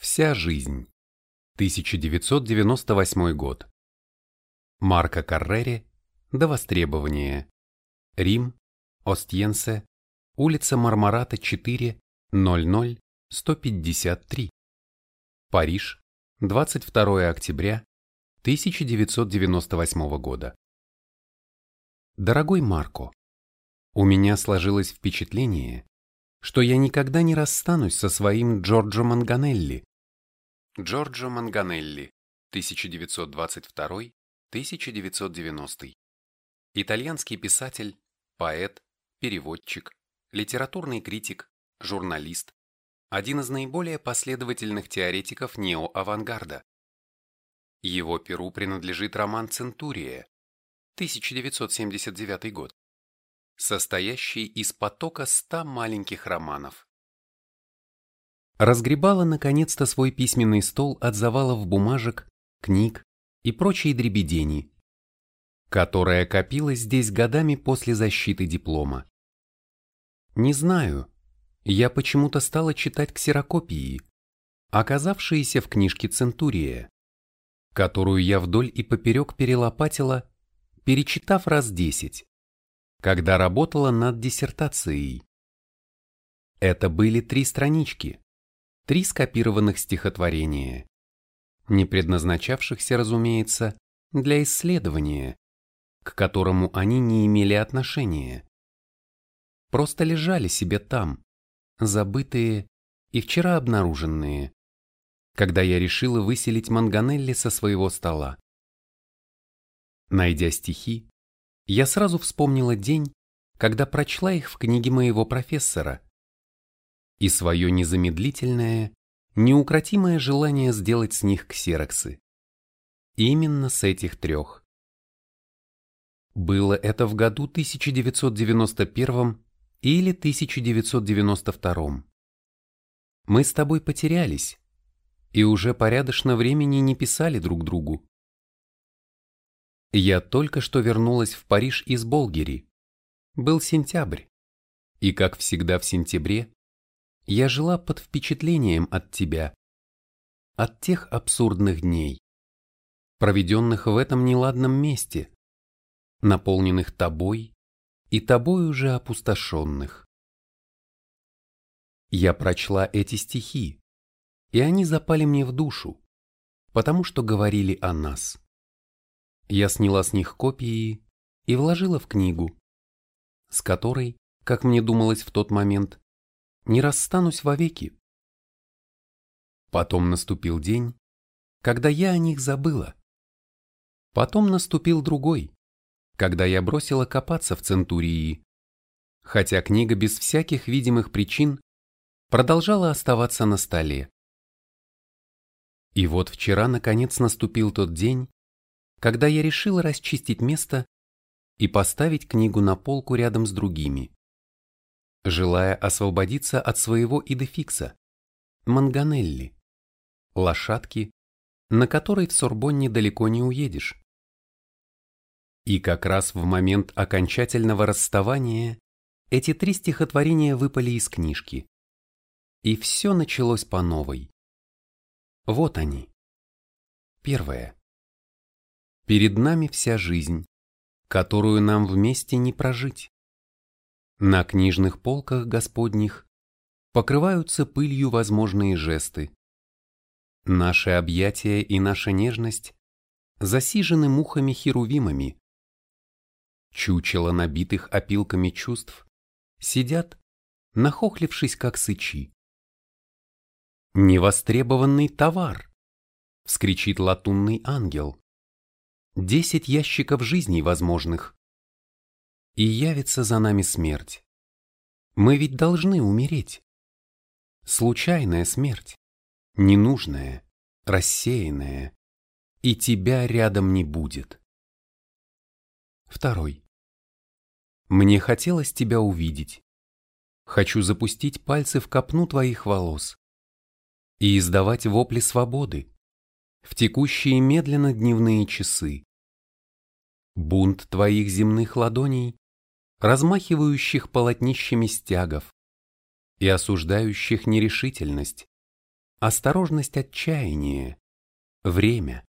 Вся жизнь. 1998 год. Марко Каррери. До востребования. Рим. Остьенсе. Улица Мармарата 4, 00, 153. Париж. 22 октября 1998 года. Дорогой Марко, у меня сложилось впечатление, что я никогда не расстанусь со своим Джорджо Манганелли. Джорджо Манганелли, 1922-1990. Итальянский писатель, поэт, переводчик, литературный критик, журналист, один из наиболее последовательных теоретиков неоавангарда. Его перу принадлежит роман «Центурия», 1979 год, состоящий из потока ста маленьких романов. Разгребала наконец-то свой письменный стол от завалов бумажек, книг и прочей дребедени, которая копилась здесь годами после защиты диплома. Не знаю, я почему-то стала читать ксерокопии, оказавшиеся в книжке Центурия, которую я вдоль и поперек перелопатила, перечитав раз десять, когда работала над диссертацией. Это были три странички, три скопированных стихотворения, не предназначавшихся, разумеется, для исследования, к которому они не имели отношения. Просто лежали себе там, забытые и вчера обнаруженные, когда я решила выселить Манганелли со своего стола. Найдя стихи, я сразу вспомнила день, когда прочла их в книге моего профессора, и свое незамедлительное, неукротимое желание сделать с них ксероксы. Именно с этих трех. Было это в году 1991 или 1992. Мы с тобой потерялись и уже порядочно времени не писали друг другу. Я только что вернулась в Париж из Болгери. Был сентябрь, и, как всегда в сентябре, я жила под впечатлением от тебя, от тех абсурдных дней, проведенных в этом неладном месте, наполненных тобой и тобой уже опустошенных. Я прочла эти стихи, и они запали мне в душу, потому что говорили о нас. Я сняла с них копии и вложила в книгу, с которой, как мне думалось в тот момент, не расстанусь вовеки. Потом наступил день, когда я о них забыла. Потом наступил другой, когда я бросила копаться в Центурии, хотя книга без всяких видимых причин продолжала оставаться на столе. И вот вчера наконец наступил тот день, когда я решила расчистить место и поставить книгу на полку рядом с другими желая освободиться от своего идефикса, Манганелли, лошадки, на которой в Сорбонне далеко не уедешь. И как раз в момент окончательного расставания эти три стихотворения выпали из книжки. И все началось по новой. Вот они. Первое. Перед нами вся жизнь, которую нам вместе не прожить. На книжных полках Господних покрываются пылью возможные жесты. Наши объятия и наша нежность засижены мухами-херувимами. Чучело набитых опилками чувств сидят, нахохлившись как сычи. «Невостребованный товар!» — вскричит латунный ангел. «Десять ящиков жизней возможных, и явится за нами смерть. Мы ведь должны умереть. Случайная смерть, ненужная, рассеянная, и тебя рядом не будет. Второй. Мне хотелось тебя увидеть. Хочу запустить пальцы в копну твоих волос и издавать вопли свободы в текущие медленно дневные часы. Бунт твоих земных ладоней размахивающих полотнищами стягов и осуждающих нерешительность, осторожность отчаяния, время.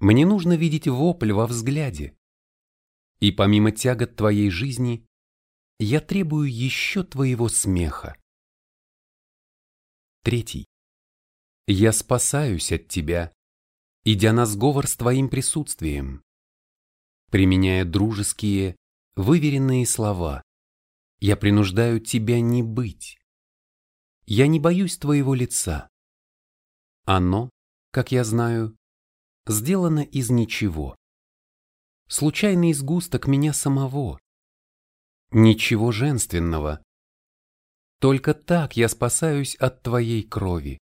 Мне нужно видеть вопль во взгляде. И помимо тягот твоей жизни, я требую еще твоего смеха. Третий. Я спасаюсь от тебя, идя на сговор с твоим присутствием. Применяя дружеские, выверенные слова, я принуждаю тебя не быть. Я не боюсь твоего лица. Оно, как я знаю, сделано из ничего. Случайный сгусток меня самого. Ничего женственного. Только так я спасаюсь от твоей крови.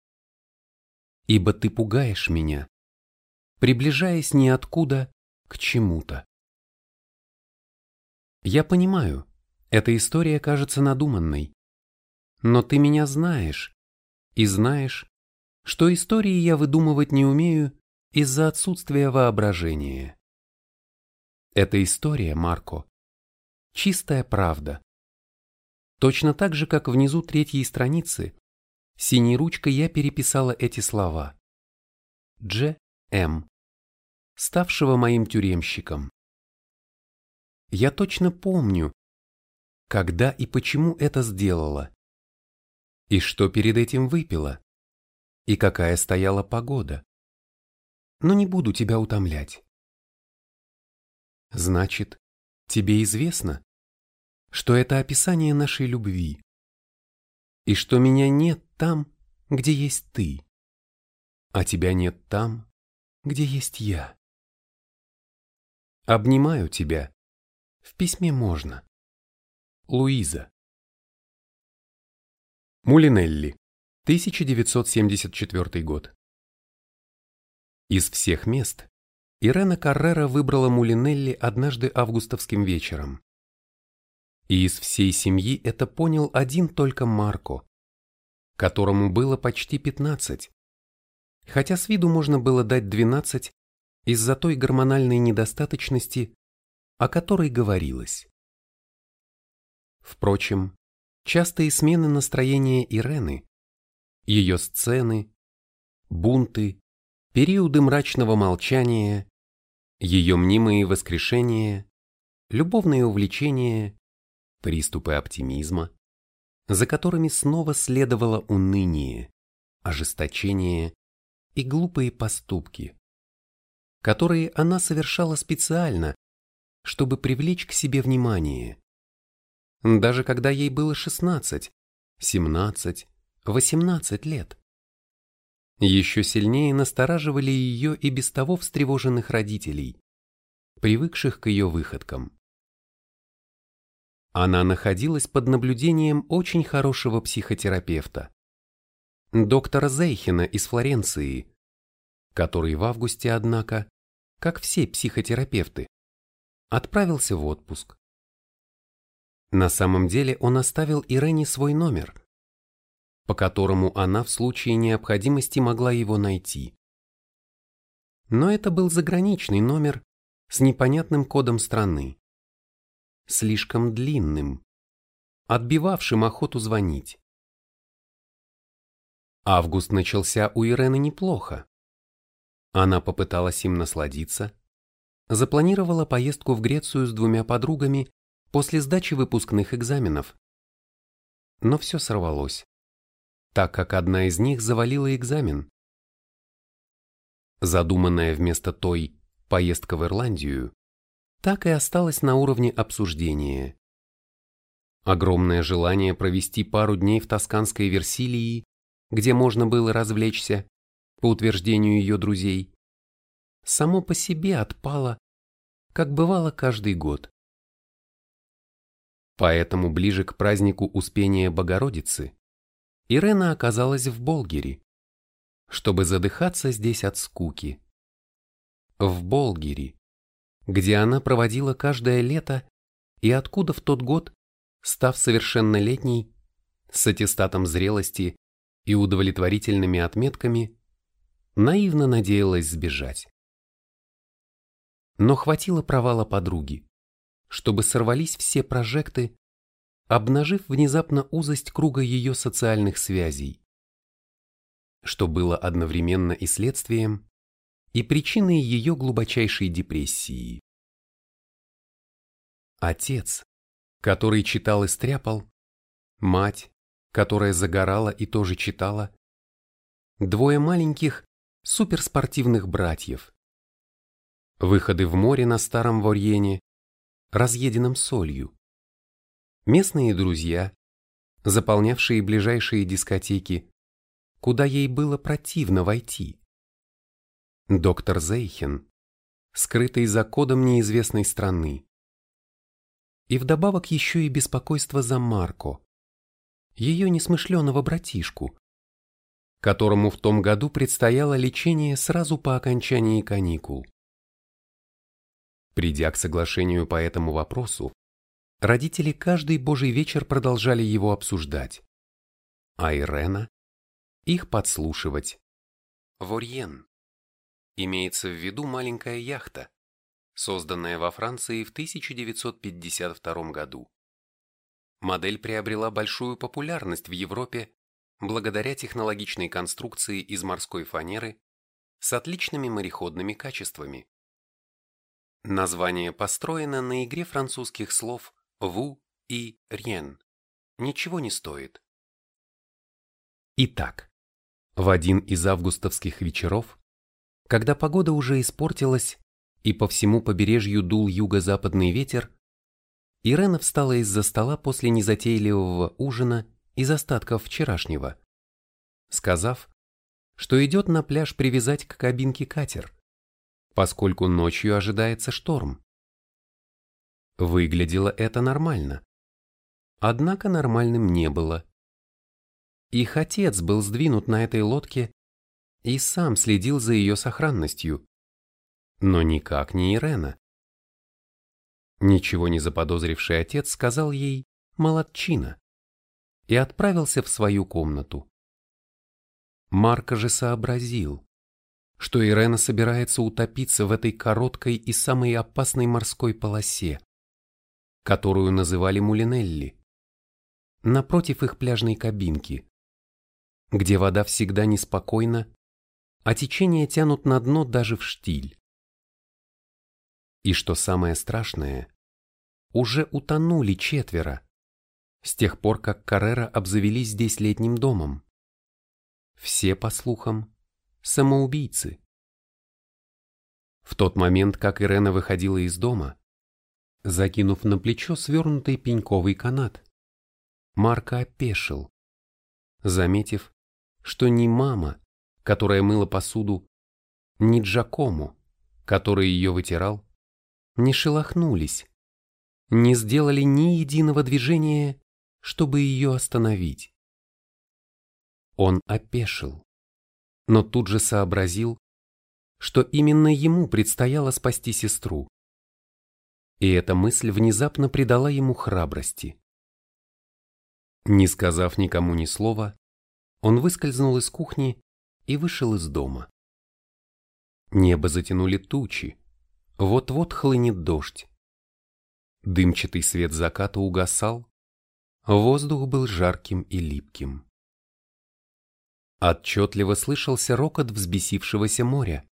Ибо ты пугаешь меня, приближаясь ниоткуда к чему-то. Я понимаю, эта история кажется надуманной. Но ты меня знаешь, и знаешь, что истории я выдумывать не умею из-за отсутствия воображения. Эта история, Марко, чистая правда. Точно так же, как внизу третьей страницы, синей ручкой я переписала эти слова. Дж. М. ставшего моим тюремщиком. Я точно помню, когда и почему это сделала, и что перед этим выпила, и какая стояла погода. Но не буду тебя утомлять. Значит, тебе известно, что это описание нашей любви, и что меня нет там, где есть ты, а тебя нет там, где есть я. Обнимаю тебя. В письме можно. Луиза. Мулинелли, 1974 год. Из всех мест Ирена Каррера выбрала Мулинелли однажды августовским вечером. И из всей семьи это понял один только Марко, которому было почти 15, хотя с виду можно было дать 12 из-за той гормональной недостаточности, о которой говорилось. Впрочем, частые смены настроения Ирены, ее сцены, бунты, периоды мрачного молчания, ее мнимые воскрешения, любовные увлечения, приступы оптимизма, за которыми снова следовало уныние, ожесточение и глупые поступки, которые она совершала специально, чтобы привлечь к себе внимание. Даже когда ей было 16, 17, 18 лет. Еще сильнее настораживали ее и без того встревоженных родителей, привыкших к ее выходкам. Она находилась под наблюдением очень хорошего психотерапевта, доктора Зейхена из Флоренции, который в августе, однако, как все психотерапевты, отправился в отпуск. На самом деле он оставил Ирене свой номер, по которому она в случае необходимости могла его найти. Но это был заграничный номер с непонятным кодом страны слишком длинным, отбивавшим охоту звонить. Август начался у Ирены неплохо. Она попыталась им насладиться, запланировала поездку в Грецию с двумя подругами после сдачи выпускных экзаменов. Но все сорвалось, так как одна из них завалила экзамен. Задуманная вместо той поездка в Ирландию так и осталось на уровне обсуждения. Огромное желание провести пару дней в тосканской Версилии, где можно было развлечься, по утверждению ее друзей, само по себе отпало, как бывало каждый год. Поэтому ближе к празднику Успения Богородицы Ирена оказалась в Болгере, чтобы задыхаться здесь от скуки. В Болгере, где она проводила каждое лето и откуда в тот год, став совершеннолетней, с аттестатом зрелости и удовлетворительными отметками, наивно надеялась сбежать. Но хватило провала подруги, чтобы сорвались все прожекты, обнажив внезапно узость круга ее социальных связей. что было одновременно и следствием, и причиной ее глубочайшей депрессии. Отец, который читал и стряпал, мать, которая загорала и тоже читала, двое маленьких суперспортивных братьев, выходы в море на старом Ворьене, разъеденном солью, местные друзья, заполнявшие ближайшие дискотеки, куда ей было противно войти. Доктор Зейхен, скрытый за кодом неизвестной страны. И вдобавок еще и беспокойство за Марко, ее несмышленого братишку, которому в том году предстояло лечение сразу по окончании каникул. Придя к соглашению по этому вопросу, родители каждый божий вечер продолжали его обсуждать, а Ирена – их подслушивать. Ворьен. Имеется в виду маленькая яхта, созданная во Франции в 1952 году. Модель приобрела большую популярность в Европе благодаря технологичной конструкции из морской фанеры с отличными мореходными качествами. Название построено на игре французских слов «ву» и «рьен». Ничего не стоит. Итак, в один из августовских вечеров, когда погода уже испортилась и по всему побережью дул юго-западный ветер, Ирена встала из-за стола после незатейливого ужина из остатков вчерашнего, сказав, что идет на пляж привязать к кабинке катер, поскольку ночью ожидается шторм. Выглядело это нормально. Однако нормальным не было. Их отец был сдвинут на этой лодке и сам следил за ее сохранностью, но никак не Ирена. Ничего не заподозривший отец сказал ей «молодчина» и отправился в свою комнату. Марко же сообразил, что Ирена собирается утопиться в этой короткой и самой опасной морской полосе, которую называли Мулинелли, напротив их пляжной кабинки, где вода всегда неспокойна, а течения тянут на дно даже в штиль. И что самое страшное, уже утонули четверо, с тех пор, как Каррера обзавелись здесь летним домом. Все, по слухам, самоубийцы. В тот момент, как Ирена выходила из дома, закинув на плечо свернутый пеньковый канат, Марко опешил, заметив, что ни мама, которая мыла посуду, ни Джакому, который ее вытирал, не шелохнулись, не сделали ни единого движения, чтобы ее остановить. Он опешил, но тут же сообразил, что именно ему предстояло спасти сестру. И эта мысль внезапно придала ему храбрости. Не сказав никому ни слова, он выскользнул из кухни и вышел из дома. Небо затянули тучи, вот-вот хлынет дождь. Дымчатый свет заката угасал, воздух был жарким и липким. Отчетливо слышался рокот взбесившегося моря.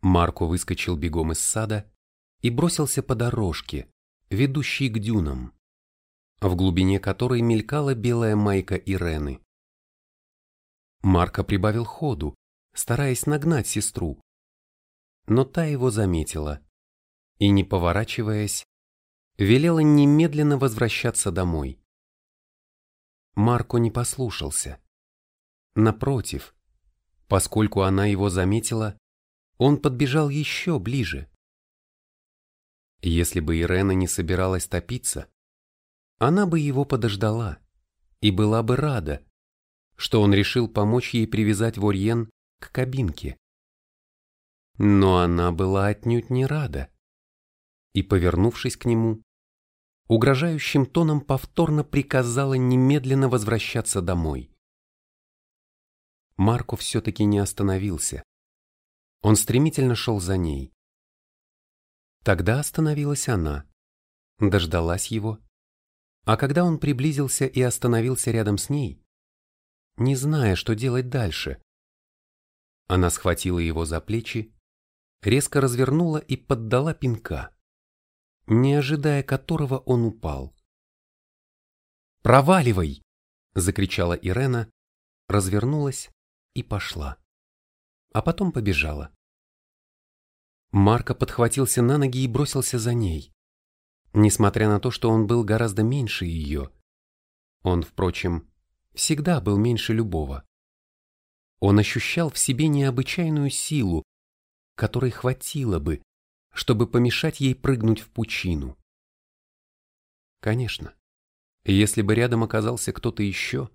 Марко выскочил бегом из сада и бросился по дорожке, ведущей к дюнам, в глубине которой мелькала белая майка Ирены. Марко прибавил ходу, стараясь нагнать сестру, но та его заметила и, не поворачиваясь, велела немедленно возвращаться домой. Марко не послушался. Напротив, поскольку она его заметила, он подбежал еще ближе. Если бы Ирена не собиралась топиться, она бы его подождала и была бы рада, что он решил помочь ей привязать Ворьен к кабинке. Но она была отнюдь не рада. И, повернувшись к нему, угрожающим тоном повторно приказала немедленно возвращаться домой. Марко все-таки не остановился. Он стремительно шел за ней. Тогда остановилась она, дождалась его, а когда он приблизился и остановился рядом с ней, не зная, что делать дальше. Она схватила его за плечи, резко развернула и поддала пинка, не ожидая которого он упал. «Проваливай!» — закричала Ирена, развернулась и пошла. А потом побежала. Марко подхватился на ноги и бросился за ней. Несмотря на то, что он был гораздо меньше ее. Он, впрочем, всегда был меньше любого. Он ощущал в себе необычайную силу, которой хватило бы, чтобы помешать ей прыгнуть в пучину. Конечно, если бы рядом оказался кто-то еще,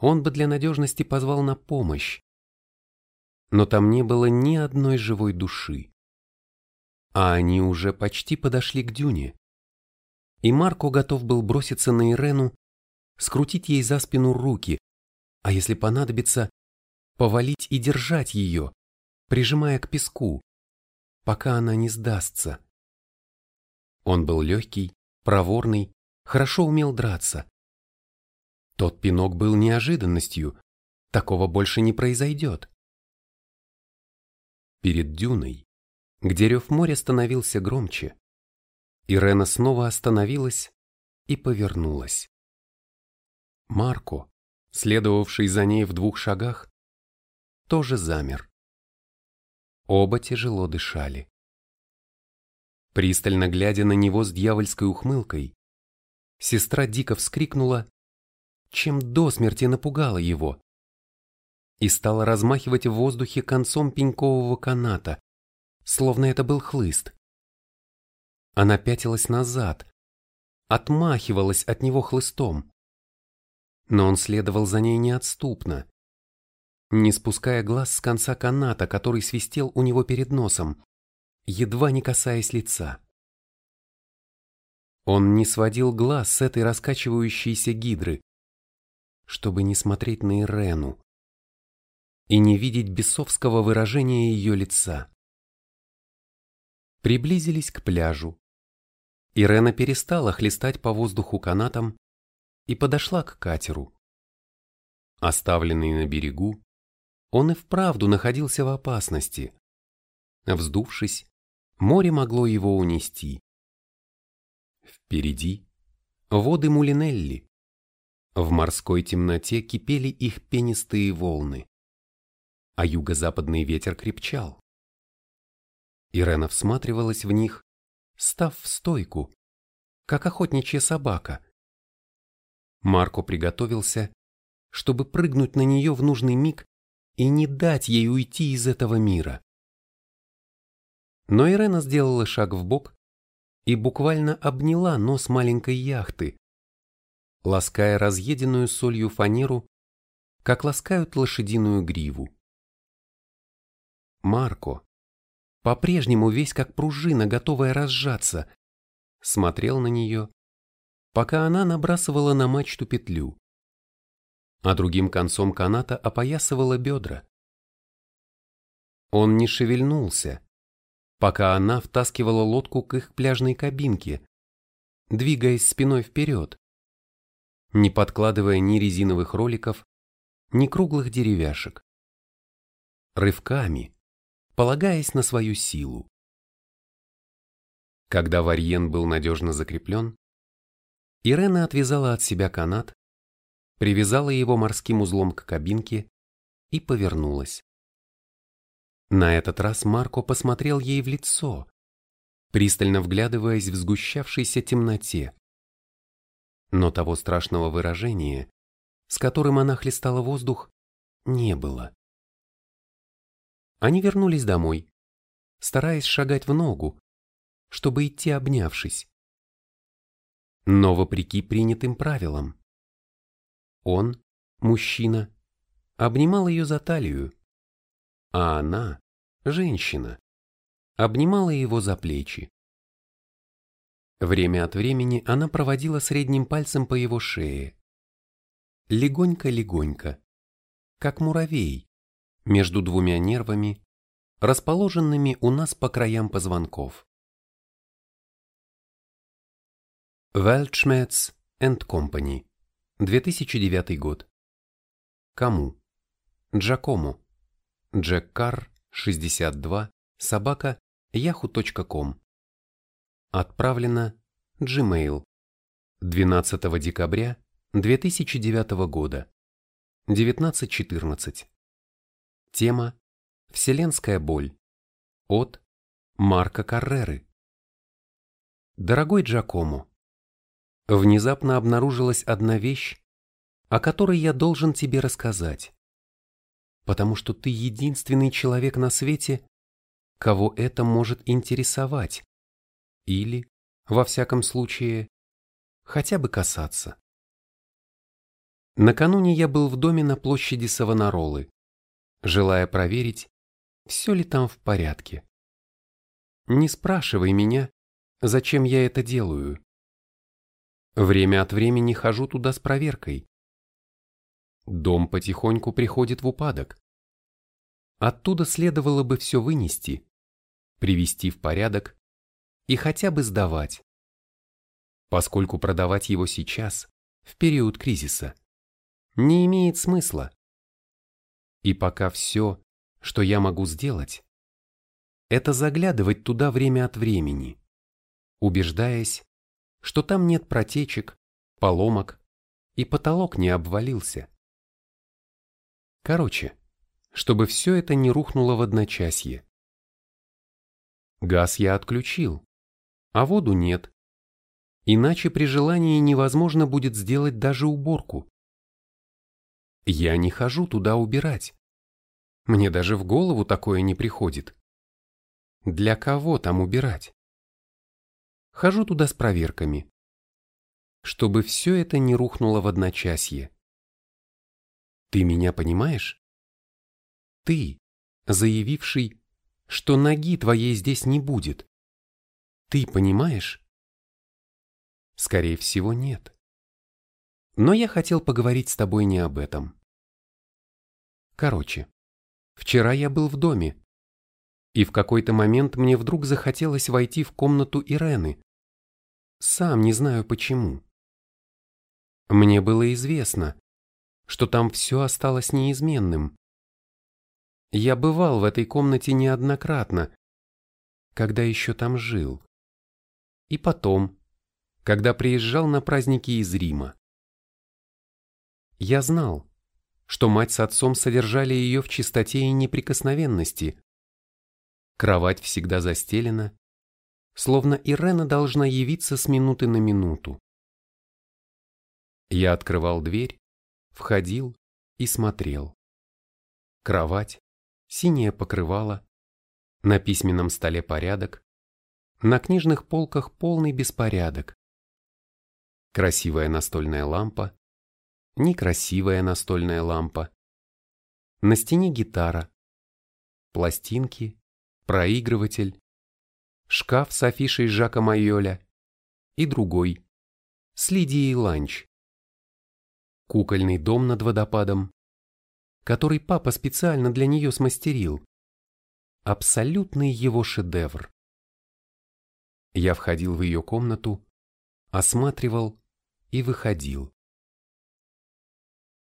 он бы для надежности позвал на помощь. Но там не было ни одной живой души. А они уже почти подошли к дюне. И Марко готов был броситься на Ирену, скрутить ей за спину руки, а если понадобится, повалить и держать ее, прижимая к песку, пока она не сдастся. Он был легкий, проворный, хорошо умел драться. Тот пинок был неожиданностью, такого больше не произойдет. Перед дюной, где рев моря становился громче, Ирена снова остановилась и повернулась. Марко, следовавший за ней в двух шагах, тоже замер. Оба тяжело дышали. Пристально глядя на него с дьявольской ухмылкой, сестра дико вскрикнула, чем до смерти напугала его, и стала размахивать в воздухе концом пенькового каната, словно это был хлыст. Она пятилась назад, отмахивалась от него хлыстом. Но он следовал за ней неотступно, не спуская глаз с конца каната, который свистел у него перед носом, едва не касаясь лица. Он не сводил глаз с этой раскачивающейся гидры, чтобы не смотреть на Ирену и не видеть бесовского выражения ее лица. Приблизились к пляжу. Ирена перестала хлестать по воздуху канатом и подошла к катеру. Оставленный на берегу, он и вправду находился в опасности. Вздувшись, море могло его унести. Впереди воды Мулинелли. В морской темноте кипели их пенистые волны, а юго-западный ветер крепчал. Ирена всматривалась в них, став в стойку, как охотничья собака. Марко приготовился, чтобы прыгнуть на нее в нужный миг и не дать ей уйти из этого мира. Но Ирена сделала шаг в бок и буквально обняла нос маленькой яхты, лаская разъеденную солью фанеру, как ласкают лошадиную гриву. Марко, по-прежнему весь как пружина, готовая разжаться, смотрел на нее, пока она набрасывала на мачту петлю, а другим концом каната опоясывала бедра. Он не шевельнулся, пока она втаскивала лодку к их пляжной кабинке, двигаясь спиной вперед, не подкладывая ни резиновых роликов, ни круглых деревяшек. Рывками, полагаясь на свою силу. Когда варьен был надежно закреплен, Ирена отвязала от себя канат, привязала его морским узлом к кабинке и повернулась. На этот раз Марко посмотрел ей в лицо, пристально вглядываясь в сгущавшейся темноте. Но того страшного выражения, с которым она хлестала воздух, не было. Они вернулись домой, стараясь шагать в ногу, чтобы идти обнявшись. Но вопреки принятым правилам. Он, мужчина, обнимал ее за талию, а она, женщина, обнимала его за плечи. Время от времени она проводила средним пальцем по его шее. Легонько-легонько, как муравей, между двумя нервами, расположенными у нас по краям позвонков. Weltschmerz and Company, 2009 год. Кому? Джакому. Джек Карр, 62, собака, yahoo.com. Отправлено Gmail. 12 декабря 2009 года. 19.14. Тема «Вселенская боль». От Марка Карреры. Дорогой Джакому, внезапно обнаружилась одна вещь, о которой я должен тебе рассказать, потому что ты единственный человек на свете, кого это может интересовать, или, во всяком случае, хотя бы касаться. Накануне я был в доме на площади Савонаролы, желая проверить, все ли там в порядке. Не спрашивай меня, зачем я это делаю. Время от времени хожу туда с проверкой. Дом потихоньку приходит в упадок. Оттуда следовало бы все вынести, привести в порядок и хотя бы сдавать. Поскольку продавать его сейчас, в период кризиса, не имеет смысла. И пока все, что я могу сделать, это заглядывать туда время от времени, убеждаясь, что там нет протечек, поломок и потолок не обвалился. Короче, чтобы все это не рухнуло в одночасье. Газ я отключил, а воду нет. Иначе при желании невозможно будет сделать даже уборку. Я не хожу туда убирать. Мне даже в голову такое не приходит. Для кого там убирать? Хожу туда с проверками. Чтобы все это не рухнуло в одночасье. Ты меня понимаешь? Ты, заявивший, что ноги твоей здесь не будет. Ты понимаешь? Скорее всего, нет. Но я хотел поговорить с тобой не об этом. Короче, вчера я был в доме, и в какой-то момент мне вдруг захотелось войти в комнату Ирены. Сам не знаю почему. Мне было известно, что там все осталось неизменным. Я бывал в этой комнате неоднократно, когда еще там жил. И потом, когда приезжал на праздники из Рима. Я знал, что мать с отцом содержали ее в чистоте и неприкосновенности. Кровать всегда застелена, словно Ирена должна явиться с минуты на минуту. Я открывал дверь, входил и смотрел. Кровать, синее покрывало, на письменном столе порядок, на книжных полках полный беспорядок. Красивая настольная лампа, некрасивая настольная лампа. На стене гитара, пластинки, проигрыватель, шкаф с афишей Жака Майоля и другой, с Лидией Ланч кукольный дом над водопадом, который папа специально для нее смастерил. Абсолютный его шедевр. Я входил в ее комнату, осматривал и выходил.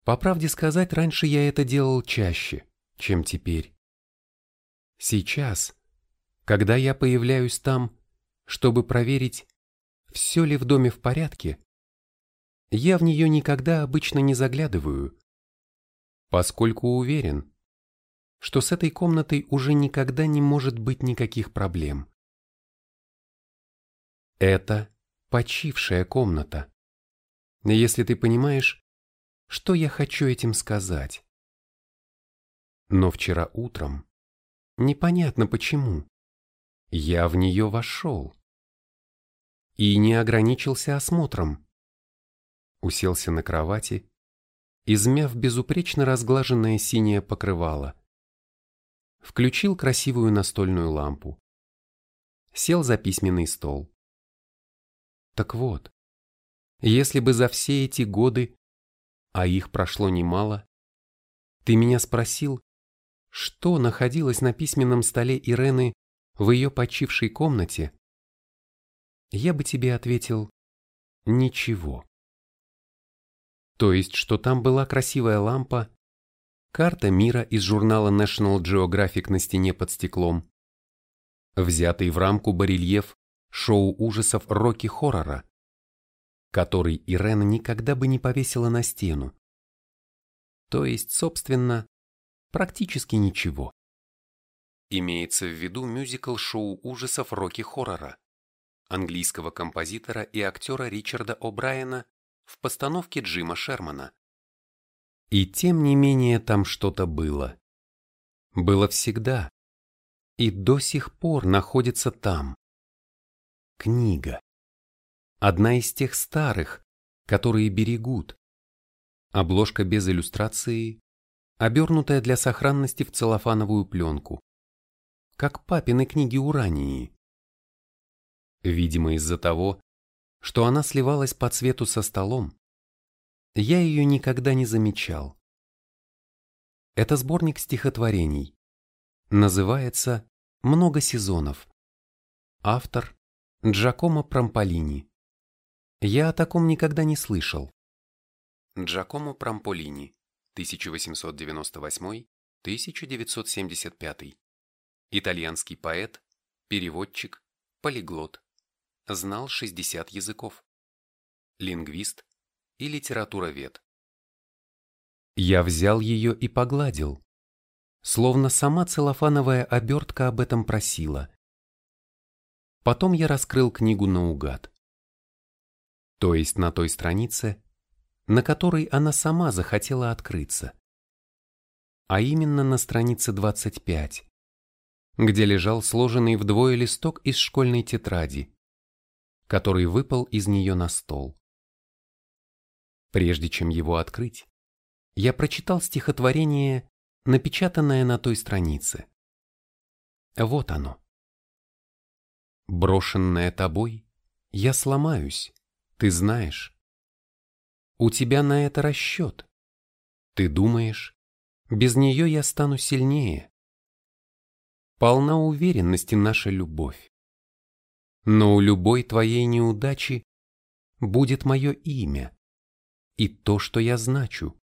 По правде сказать, раньше я это делал чаще, чем теперь. Сейчас, когда я появляюсь там, чтобы проверить, все ли в доме в порядке, я в нее никогда обычно не заглядываю, поскольку уверен, что с этой комнатой уже никогда не может быть никаких проблем. Это почившая комната. Если ты понимаешь, что я хочу этим сказать. Но вчера утром, непонятно почему, я в нее вошел. И не ограничился осмотром уселся на кровати, измяв безупречно разглаженное синее покрывало. Включил красивую настольную лампу. Сел за письменный стол. Так вот, если бы за все эти годы, а их прошло немало, ты меня спросил, что находилось на письменном столе Ирены в ее почившей комнате, я бы тебе ответил «Ничего». То есть, что там была красивая лампа, карта мира из журнала National Geographic на стене под стеклом, взятый в рамку барельеф шоу ужасов Рокки Хоррора, который Ирена никогда бы не повесила на стену. То есть, собственно, практически ничего. Имеется в виду мюзикл-шоу ужасов Рокки Хоррора, английского композитора и актера Ричарда О'Брайена в постановке Джима Шермана. И тем не менее там что-то было. Было всегда. И до сих пор находится там. Книга. Одна из тех старых, которые берегут. Обложка без иллюстрации, обернутая для сохранности в целлофановую пленку. Как папины книги Урании. Видимо, из-за того, что она сливалась по цвету со столом, я ее никогда не замечал. Это сборник стихотворений. Называется «Много сезонов». Автор Джакомо Прамполини. Я о таком никогда не слышал. Джакомо Прамполини, 1898-1975. Итальянский поэт, переводчик, полиглот. Знал 60 языков. Лингвист и литературовед. Я взял ее и погладил, словно сама целлофановая обертка об этом просила. Потом я раскрыл книгу наугад. То есть на той странице, на которой она сама захотела открыться. А именно на странице 25, где лежал сложенный вдвое листок из школьной тетради, который выпал из нее на стол. Прежде чем его открыть, я прочитал стихотворение, напечатанное на той странице. Вот оно. Брошенное тобой, я сломаюсь, ты знаешь. У тебя на это расчет. Ты думаешь, без нее я стану сильнее. Полна уверенности наша любовь. Но у любой твоей неудачи будет мое имя и то, что я значу.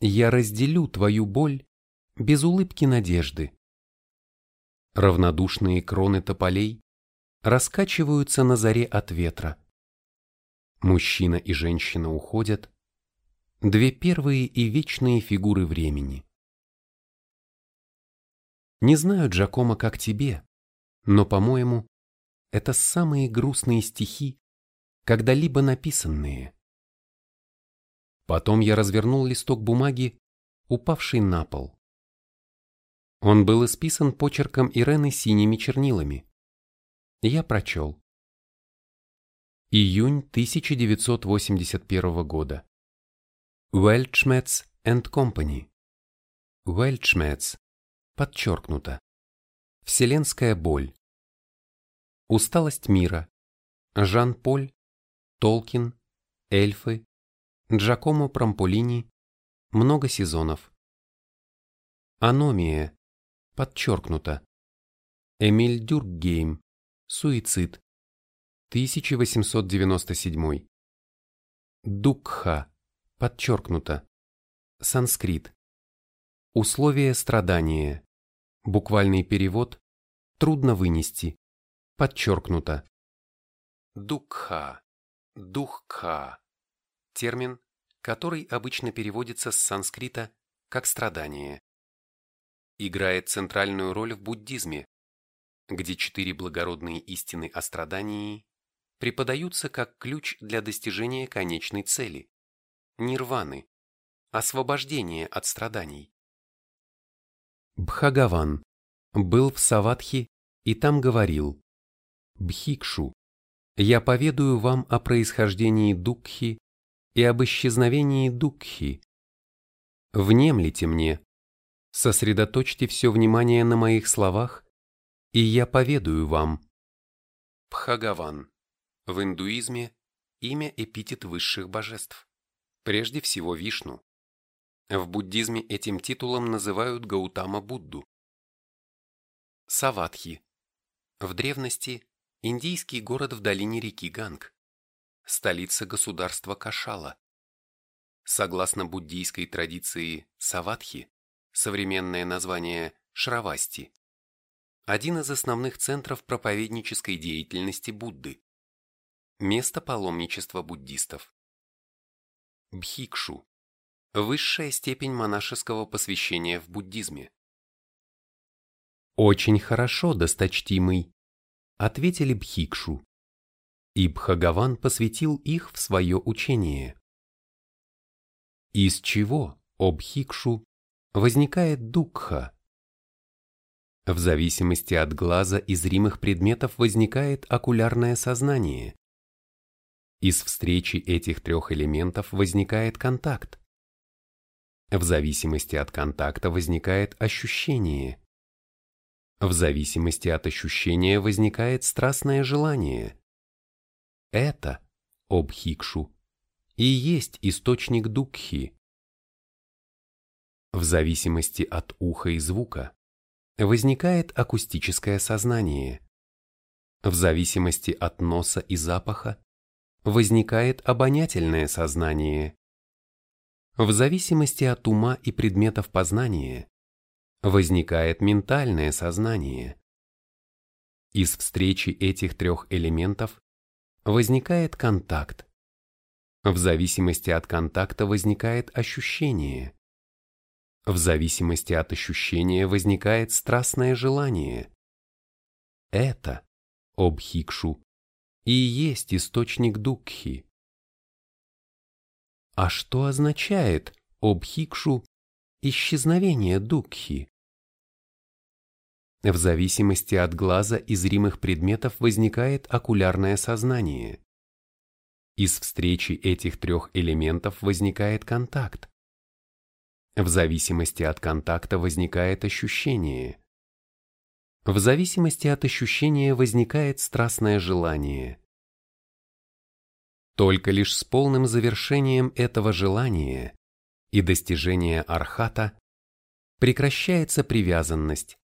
Я разделю твою боль без улыбки надежды. Равнодушные кроны тополей раскачиваются на заре от ветра. Мужчина и женщина уходят, две первые и вечные фигуры времени. Не знаю, Джакомо, как тебе, но, по-моему, это самые грустные стихи, когда-либо написанные. Потом я развернул листок бумаги, упавший на пол. Он был исписан почерком Ирены синими чернилами. Я прочел. Июнь 1981 года. Weltschmerz and Company. Weltschmerz. Подчеркнуто. Вселенская боль. Усталость мира. Жан-Поль. Толкин. Эльфы. Джакомо Прамполини, много сезонов. Аномия, подчеркнуто. Эмиль Дюркгейм, суицид, 1897. Дукха, подчеркнуто. Санскрит. Условия страдания. Буквальный перевод трудно вынести. Подчеркнуто. Дукха, духха термин, который обычно переводится с санскрита как «страдание». Играет центральную роль в буддизме, где четыре благородные истины о страдании преподаются как ключ для достижения конечной цели – нирваны, освобождения от страданий. Бхагаван был в Саватхи и там говорил «Бхикшу, я поведаю вам о происхождении Дукхи и об исчезновении Дукхи. Внемлите мне, сосредоточьте все внимание на моих словах, и я поведаю вам. Пхагаван. В индуизме имя эпитет высших божеств, прежде всего Вишну. В буддизме этим титулом называют Гаутама Будду. Саватхи. В древности индийский город в долине реки Ганг столица государства Кашала. согласно буддийской традиции Саватхи, современное название Шравасти, один из основных центров проповеднической деятельности Будды, место паломничества буддистов. Бхикшу – высшая степень монашеского посвящения в буддизме. «Очень хорошо, досточтимый», – ответили Бхикшу. И Бхагаван посвятил их в свое учение. Из чего, о Бхикшу, возникает дукха? В зависимости от глаза и зримых предметов возникает окулярное сознание. Из встречи этих трех элементов возникает контакт. В зависимости от контакта возникает ощущение. В зависимости от ощущения возникает страстное желание. Это, обхикшу, и есть источник дукхи. В зависимости от уха и звука возникает акустическое сознание. В зависимости от носа и запаха возникает обонятельное сознание. В зависимости от ума и предметов познания возникает ментальное сознание. Из встречи этих трех элементов возникает контакт. В зависимости от контакта возникает ощущение. В зависимости от ощущения возникает страстное желание. Это, обхикшу, и есть источник Дукхи. А что означает, обхикшу, исчезновение Дукхи? В зависимости от глаза и зримых предметов возникает окулярное сознание. Из встречи этих трех элементов возникает контакт. В зависимости от контакта возникает ощущение. В зависимости от ощущения возникает страстное желание. Только лишь с полным завершением этого желания и достижения архата прекращается привязанность.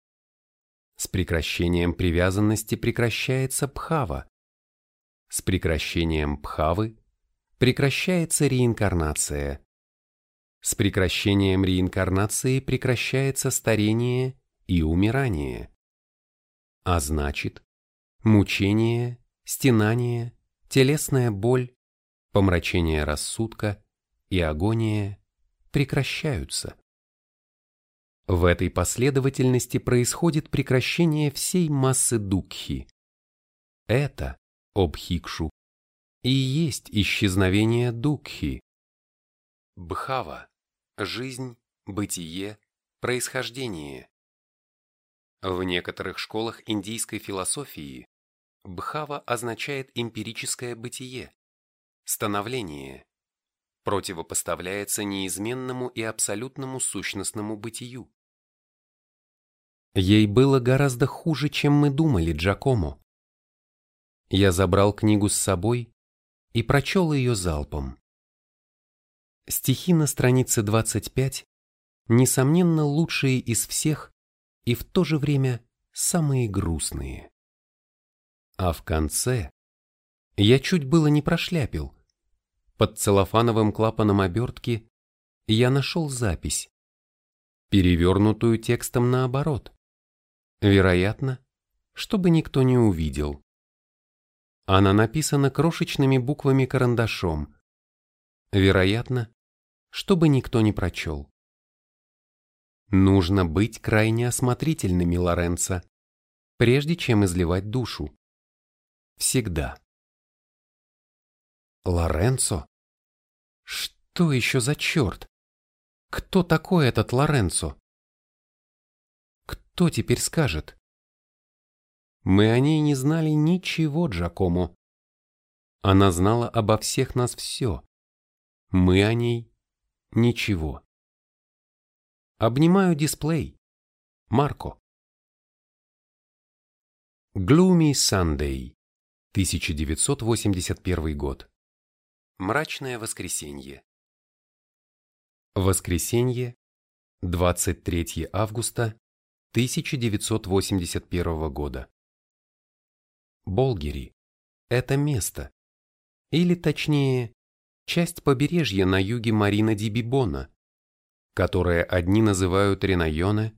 С прекращением привязанности прекращается пхава. С прекращением пхавы прекращается реинкарнация. С прекращением реинкарнации прекращается старение и умирание. А значит, мучение, стенание, телесная боль, помрачение рассудка и агония прекращаются. В этой последовательности происходит прекращение всей массы дукхи. Это, обхикшу, и есть исчезновение дукхи. Бхава – жизнь, бытие, происхождение. В некоторых школах индийской философии бхава означает эмпирическое бытие, становление, противопоставляется неизменному и абсолютному сущностному бытию. Ей было гораздо хуже, чем мы думали, Джакомо. Я забрал книгу с собой и прочел ее залпом. Стихи на странице 25, несомненно, лучшие из всех, и в то же время самые грустные. А в конце я чуть было не прошляпил. Под целлофановым клапаном обертки я нашел запись, перевернутую текстом наоборот. Вероятно, чтобы никто не увидел. Она написана крошечными буквами карандашом. Вероятно, чтобы никто не прочел. Нужно быть крайне осмотрительными, Лоренцо, прежде чем изливать душу. Всегда. Лоренцо? Что еще за черт? Кто такой этот Лоренцо? Кто теперь скажет? Мы о ней не знали ничего, Джакому. Она знала обо всех нас все. Мы о ней ничего. Обнимаю дисплей. Марко. Gloomy Sunday, 1981 год. Мрачное воскресенье. Воскресенье, 23 августа 1981 года. Болгери – это место, или точнее, часть побережья на юге Марина ди Бибона, которое одни называют Ренайоне,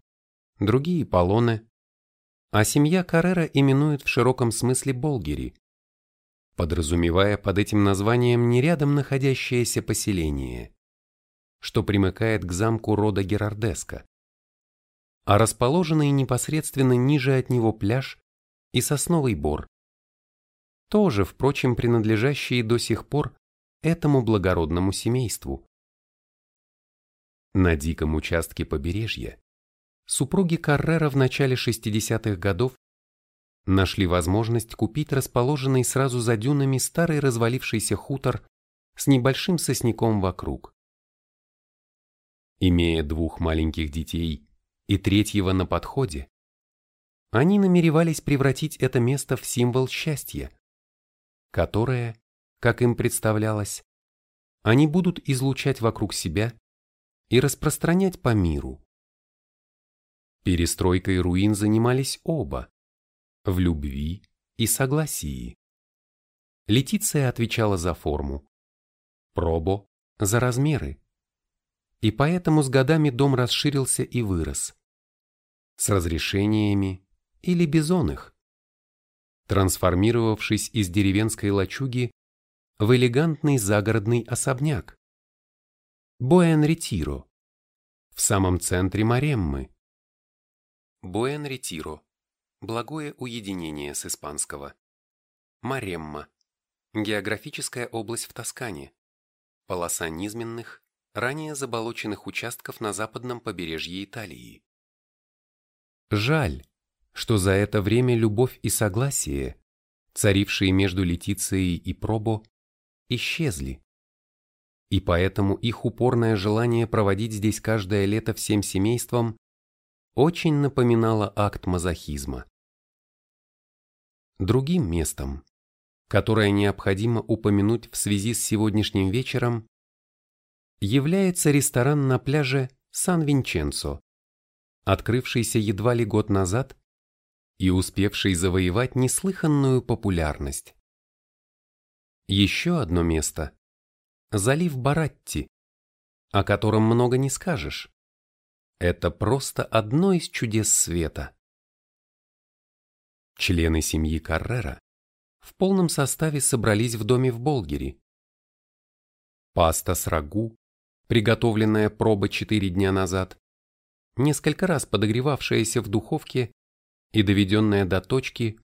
другие Полоне, а семья Каррера именует в широком смысле Болгери, подразумевая под этим названием не рядом находящееся поселение, что примыкает к замку рода Герардеско, а расположенный непосредственно ниже от него пляж и сосновый бор, тоже, впрочем, принадлежащие до сих пор этому благородному семейству. На диком участке побережья супруги Каррера в начале 60-х годов нашли возможность купить расположенный сразу за дюнами старый развалившийся хутор с небольшим сосняком вокруг. Имея двух маленьких детей и третьего на подходе, они намеревались превратить это место в символ счастья, которое, как им представлялось, они будут излучать вокруг себя и распространять по миру. Перестройкой руин занимались оба, в любви и согласии. Летиция отвечала за форму, Пробо – за размеры. И поэтому с годами дом расширился и вырос. С разрешениями или без их, трансформировавшись из деревенской лачуги в элегантный загородный особняк. Буэн-Ретиро, в самом центре Мареммы. Буэн-Ретиро, благое уединение с испанского. Маремма, географическая область в Тоскане, полоса низменных, ранее заболоченных участков на западном побережье Италии. Жаль, что за это время любовь и согласие, царившие между Летицией и Пробо, исчезли. И поэтому их упорное желание проводить здесь каждое лето всем семейством очень напоминало акт мазохизма. Другим местом, которое необходимо упомянуть в связи с сегодняшним вечером, является ресторан на пляже Сан-Винченцо, открывшийся едва ли год назад и успевший завоевать неслыханную популярность. Еще одно место – залив Баратти, о котором много не скажешь. Это просто одно из чудес света. Члены семьи Каррера в полном составе собрались в доме в Болгере. Паста с рагу, приготовленная проба четыре дня назад, несколько раз подогревавшаяся в духовке и доведенная до точки,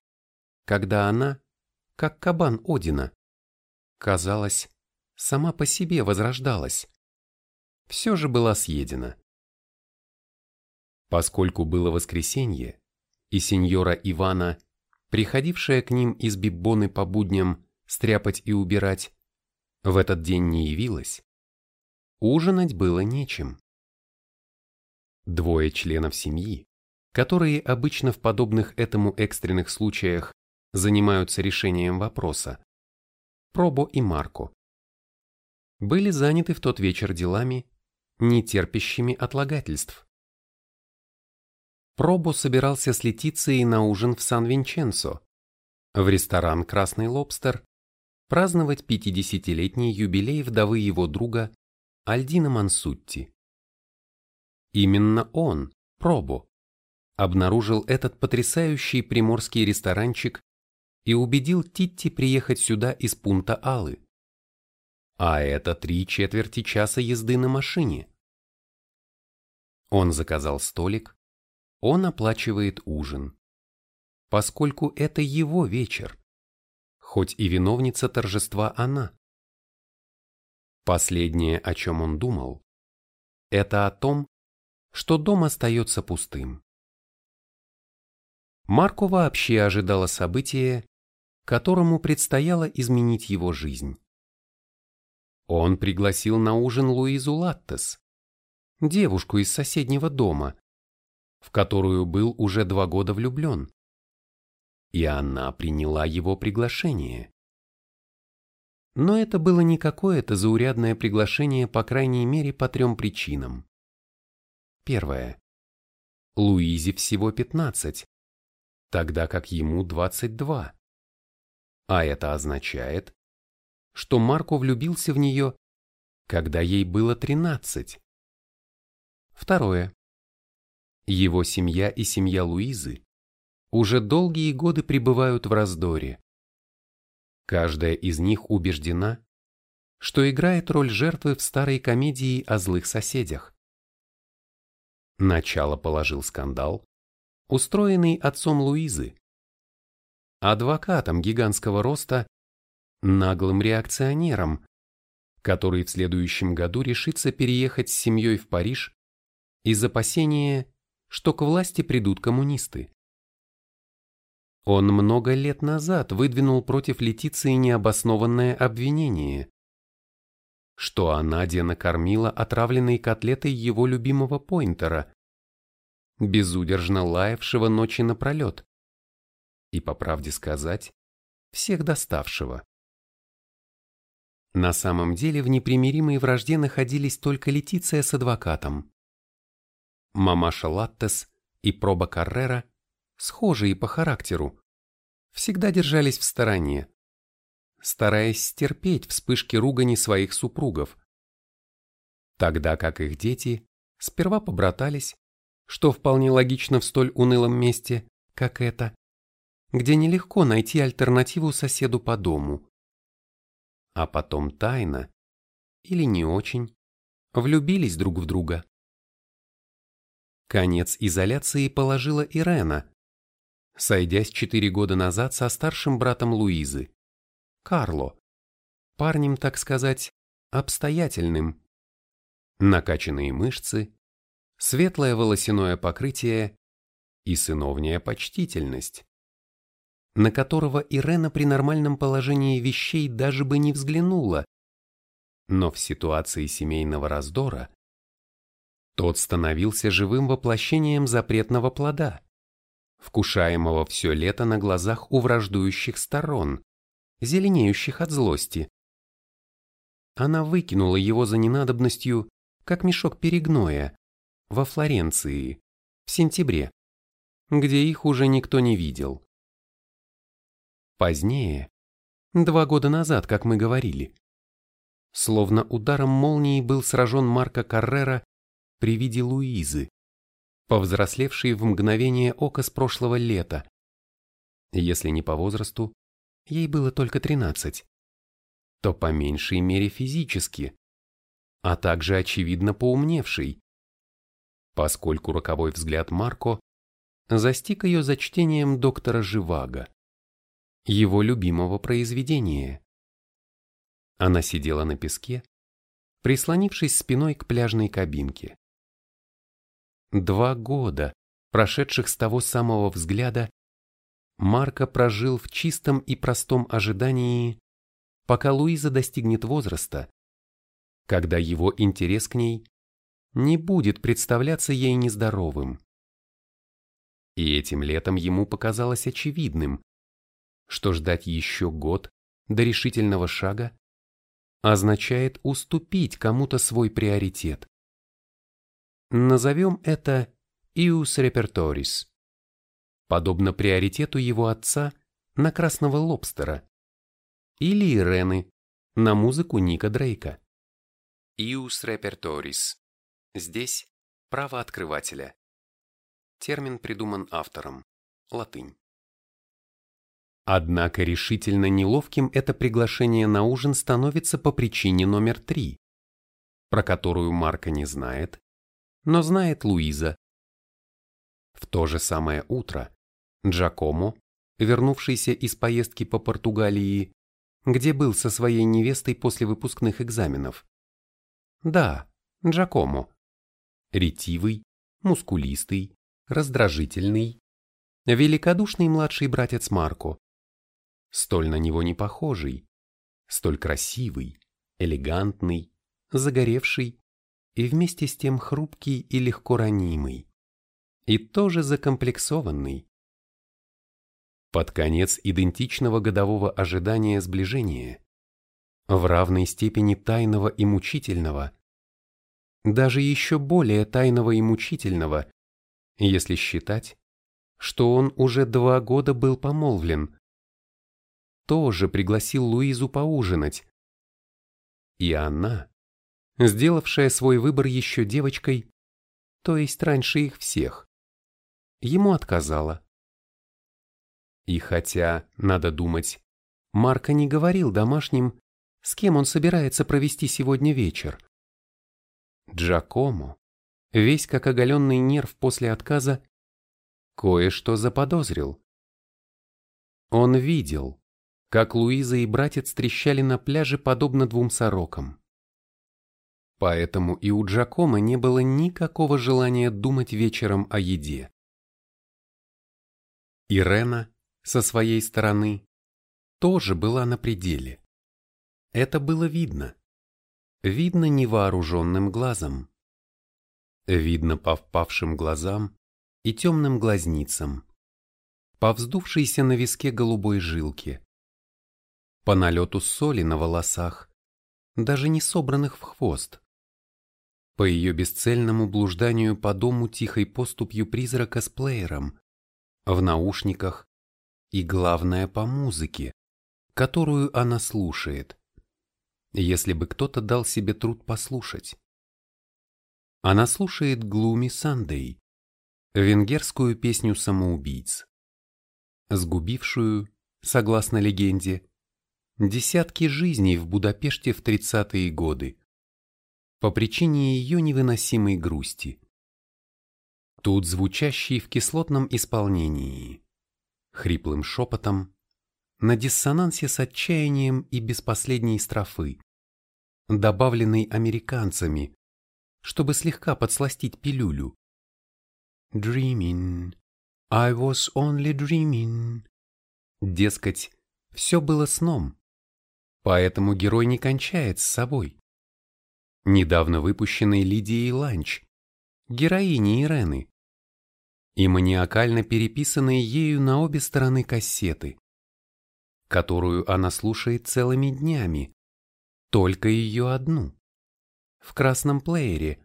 когда она, как кабан Одина, казалось, сама по себе возрождалась, все же была съедена. Поскольку было воскресенье, и сеньора Ивана, приходившая к ним из Биббоны по будням стряпать и убирать, в этот день не явилась, ужинать было нечем. Двое членов семьи, которые обычно в подобных этому экстренных случаях занимаются решением вопроса, Пробо и Марко, были заняты в тот вечер делами, не терпящими отлагательств. Пробо собирался с Летицией на ужин в Сан-Винченцо, в ресторан «Красный лобстер», праздновать 50-летний юбилей вдовы его друга Альдина Мансутти. Именно он, Пробо, обнаружил этот потрясающий приморский ресторанчик и убедил Титти приехать сюда из пункта Алы. А это три четверти часа езды на машине. Он заказал столик, он оплачивает ужин. Поскольку это его вечер, хоть и виновница торжества она. Последнее, о чем он думал, это о том, что дом остается пустым. Марко вообще ожидало событие, которому предстояло изменить его жизнь. Он пригласил на ужин Луизу Латтес, девушку из соседнего дома, в которую был уже два года влюблен. И она приняла его приглашение. Но это было не какое-то заурядное приглашение, по крайней мере, по трем причинам. Первое. Луизе всего 15, тогда как ему 22. А это означает, что Марко влюбился в нее, когда ей было 13. Второе. Его семья и семья Луизы уже долгие годы пребывают в раздоре. Каждая из них убеждена, что играет роль жертвы в старой комедии о злых соседях. Начало положил скандал, устроенный отцом Луизы, адвокатом гигантского роста, наглым реакционером, который в следующем году решится переехать с семьей в Париж из опасения, что к власти придут коммунисты. Он много лет назад выдвинул против Летиции необоснованное обвинение, что она накормила отравленной котлетой его любимого поинтера, безудержно лаявшего ночи напролет, и, по правде сказать, всех доставшего. На самом деле в непримиримой вражде находились только Летиция с адвокатом. Мамаша Латтес и Проба Каррера, схожие по характеру, всегда держались в стороне, стараясь стерпеть вспышки ругани своих супругов, тогда как их дети сперва побратались, что вполне логично в столь унылом месте, как это, где нелегко найти альтернативу соседу по дому. А потом тайно, или не очень, влюбились друг в друга. Конец изоляции положила Ирена, сойдясь четыре года назад со старшим братом Луизы, Карло, парнем, так сказать, обстоятельным. Накачанные мышцы, светлое волосяное покрытие и сыновняя почтительность, на которого Ирена при нормальном положении вещей даже бы не взглянула. Но в ситуации семейного раздора тот становился живым воплощением запретного плода, вкушаемого все лето на глазах у враждующих сторон, зеленеющих от злости. Она выкинула его за ненадобностью, как мешок перегноя, во Флоренции, в сентябре, где их уже никто не видел. Позднее, два года назад, как мы говорили, словно ударом молнии был сражен Марко Каррера при виде Луизы, повзрослевшей в мгновение ока с прошлого лета. Если не по возрасту, ей было только 13, то по меньшей мере физически, а также очевидно поумневшей, поскольку роковой взгляд Марко застиг ее за чтением доктора Живаго, его любимого произведения. Она сидела на песке, прислонившись спиной к пляжной кабинке. Два года, прошедших с того самого взгляда, Марко прожил в чистом и простом ожидании, пока Луиза достигнет возраста, когда его интерес к ней не будет представляться ей нездоровым. И этим летом ему показалось очевидным, что ждать еще год до решительного шага означает уступить кому-то свой приоритет. Назовем это «ius repertoris» подобно приоритету его отца на красного лобстера, или Ирены на музыку Ника Дрейка. Ius repertoris. Здесь право открывателя. Термин придуман автором. Латынь. Однако решительно неловким это приглашение на ужин становится по причине номер три, про которую Марка не знает, но знает Луиза. В то же самое утро Джакомо, вернувшийся из поездки по Португалии, где был со своей невестой после выпускных экзаменов. Да, Джакомо. Ретивый, мускулистый, раздражительный, великодушный младший братец Марко. Столь на него не похожий, столь красивый, элегантный, загоревший и вместе с тем хрупкий и легко ранимый. И тоже закомплексованный, под конец идентичного годового ожидания сближения, в равной степени тайного и мучительного, даже еще более тайного и мучительного, если считать, что он уже два года был помолвлен. Тоже пригласил Луизу поужинать, И она, сделавшая свой выбор еще девочкой, то есть раньше их всех, ему отказала. И хотя, надо думать, Марко не говорил домашним, с кем он собирается провести сегодня вечер. Джакому, весь как оголенный нерв после отказа, кое-что заподозрил. Он видел, как Луиза и братец трещали на пляже подобно двум сорокам. Поэтому и у Джакома не было никакого желания думать вечером о еде. Ирена, со своей стороны, тоже была на пределе. Это было видно. Видно невооруженным глазом. Видно по впавшим глазам и темным глазницам, по вздувшейся на виске голубой жилке, по налету соли на волосах, даже не собранных в хвост, по ее бесцельному блужданию по дому тихой поступью призрака с плеером, в наушниках и, главное, по музыке, которую она слушает, если бы кто-то дал себе труд послушать. Она слушает Глуми Сандей, венгерскую песню самоубийц, сгубившую, согласно легенде, десятки жизней в Будапеште в 30-е годы по причине ее невыносимой грусти. Тут звучащий в кислотном исполнении, хриплым шепотом, на диссонансе с отчаянием и без последней строфы, добавленной американцами, чтобы слегка подсластить пилюлю. Dreaming, I was only dreaming. Дескать, все было сном, поэтому герой не кончает с собой. Недавно выпущенный Лидией Ланч, героини Ирены, и маниакально переписанные ею на обе стороны кассеты, которую она слушает целыми днями, только ее одну, в красном плеере,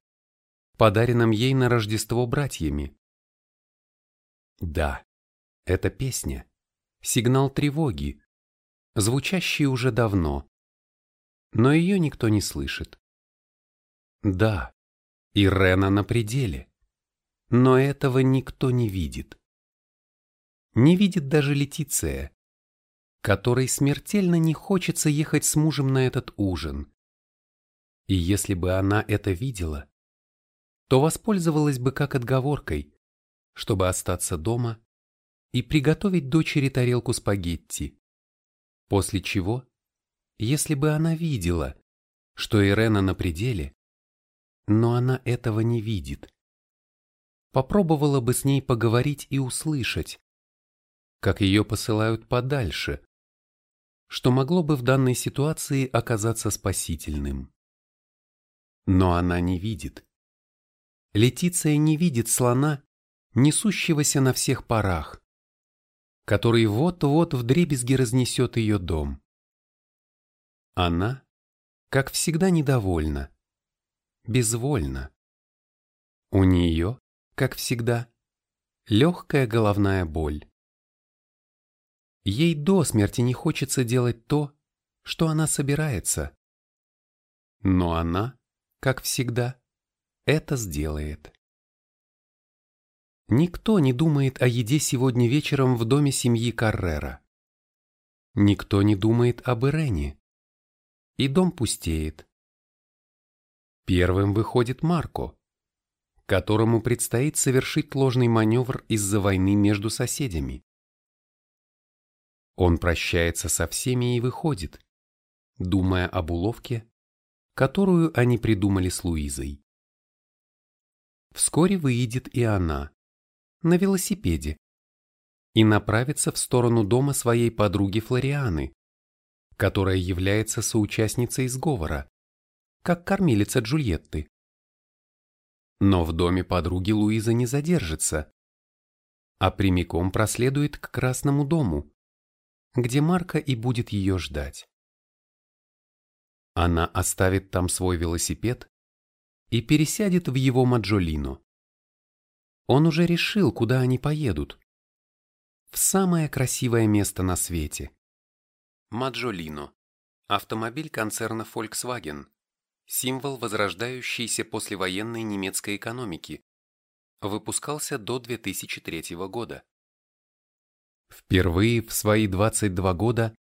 подаренном ей на Рождество братьями. Да, эта песня — сигнал тревоги, звучащий уже давно, но ее никто не слышит. Да, Ирена на пределе, но этого никто не видит. Не видит даже Летиция, которой смертельно не хочется ехать с мужем на этот ужин. И если бы она это видела, то воспользовалась бы как отговоркой, чтобы остаться дома и приготовить дочери тарелку спагетти. После чего, если бы она видела, что Ирена на пределе, но она этого не видит, попробовала бы с ней поговорить и услышать, как ее посылают подальше, что могло бы в данной ситуации оказаться спасительным. Но она не видит. Летиция не видит слона, несущегося на всех парах, который вот-вот вдребезги разнесет ее дом. Она, как всегда, недовольна, безвольна. У нее, как всегда, легкая головная боль. Ей до смерти не хочется делать то, что она собирается. Но она, как всегда, это сделает. Никто не думает о еде сегодня вечером в доме семьи Каррера. Никто не думает об Ирене. И дом пустеет. Первым выходит Марко, которому предстоит совершить ложный маневр из-за войны между соседями. Он прощается со всеми и выходит, думая об уловке, которую они придумали с Луизой. Вскоре выйдет и она, на велосипеде, и направится в сторону дома своей подруги Флорианы, которая является соучастницей сговора, как кормилица Джульетты. Но в доме подруги Луиза не задержится, а прямиком проследует к Красному дому, где Марка и будет ее ждать. Она оставит там свой велосипед и пересядет в его Маджолино. Он уже решил, куда они поедут. В самое красивое место на свете. Маджолино Автомобиль концерна Volkswagen. Символ возрождающейся послевоенной немецкой экономики. Выпускался до 2003 года. Впервые в свои 22 года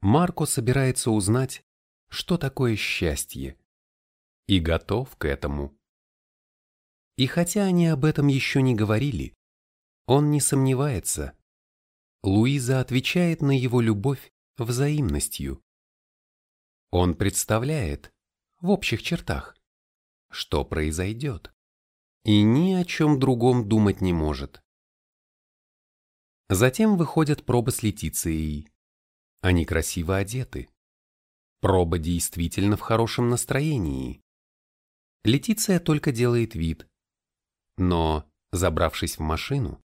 Марко собирается узнать, что такое счастье, и готов к этому. И хотя они об этом еще не говорили, он не сомневается. Луиза отвечает на его любовь взаимностью. Он представляет, в общих чертах, что произойдет, и ни о чем другом думать не может. Затем выходят пробы с Летицией. Они красиво одеты. Проба действительно в хорошем настроении. Летиция только делает вид. Но, забравшись в машину,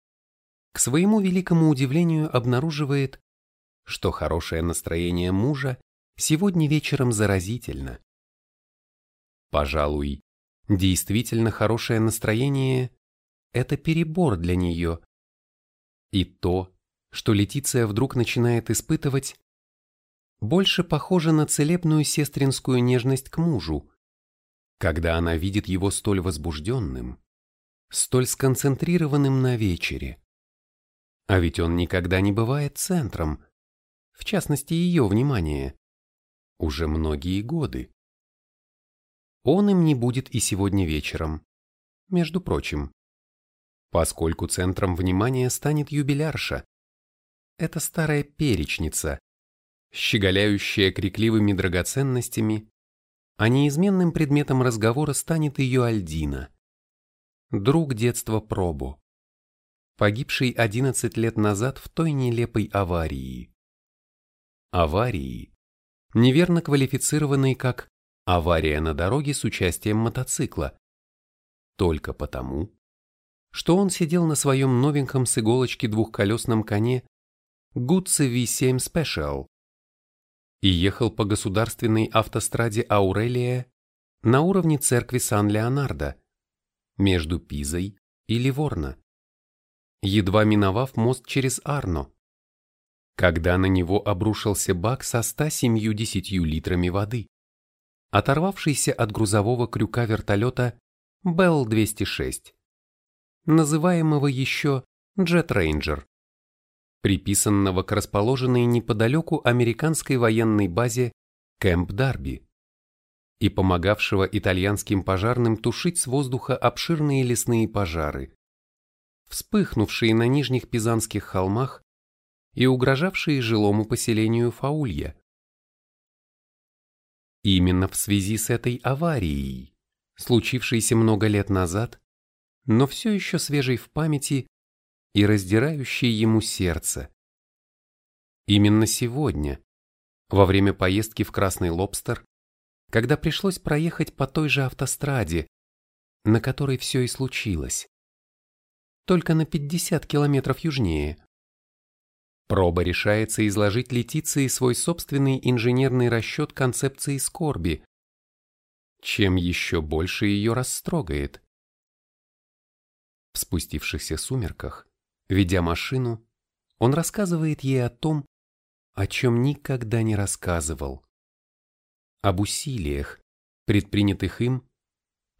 к своему великому удивлению обнаруживает, что хорошее настроение мужа сегодня вечером заразительно. Пожалуй, действительно хорошее настроение – это перебор для нее. И то, что Летиция вдруг начинает испытывать, больше похоже на целебную сестринскую нежность к мужу, когда она видит его столь возбужденным, столь сконцентрированным на вечере. А ведь он никогда не бывает центром, в частности ее внимания, уже многие годы. Он им не будет и сегодня вечером, между прочим, поскольку центром внимания станет юбилярша. Это старая перечница, щеголяющая крикливыми драгоценностями, а неизменным предметом разговора станет ее Альдина, друг детства Пробу. Погибший 11 лет назад в той нелепой аварии. Аварии, неверно квалифицированной как «авария на дороге с участием мотоцикла», только потому, что он сидел на своем новеньком с иголочки двухколесном коне Гудце V7 Special и ехал по государственной автостраде Аурелия на уровне церкви Сан-Леонардо между Пизой и Ливорно едва миновав мост через Арно, когда на него обрушился бак со 170 литрами воды, оторвавшийся от грузового крюка вертолета Белл-206, называемого еще Джет Рейнджер, приписанного к расположенной неподалеку американской военной базе Кэмп Дарби и помогавшего итальянским пожарным тушить с воздуха обширные лесные пожары, вспыхнувшие на нижних Пизанских холмах и угрожавшие жилому поселению Фаулья. Именно в связи с этой аварией, случившейся много лет назад, но все еще свежей в памяти и раздирающей ему сердце. Именно сегодня, во время поездки в Красный Лобстер, когда пришлось проехать по той же автостраде, на которой все и случилось только на 50 километров южнее. Проба решается изложить Летиции свой собственный инженерный расчет концепции скорби, чем еще больше ее растрогает. В спустившихся сумерках, ведя машину, он рассказывает ей о том, о чем никогда не рассказывал. Об усилиях, предпринятых им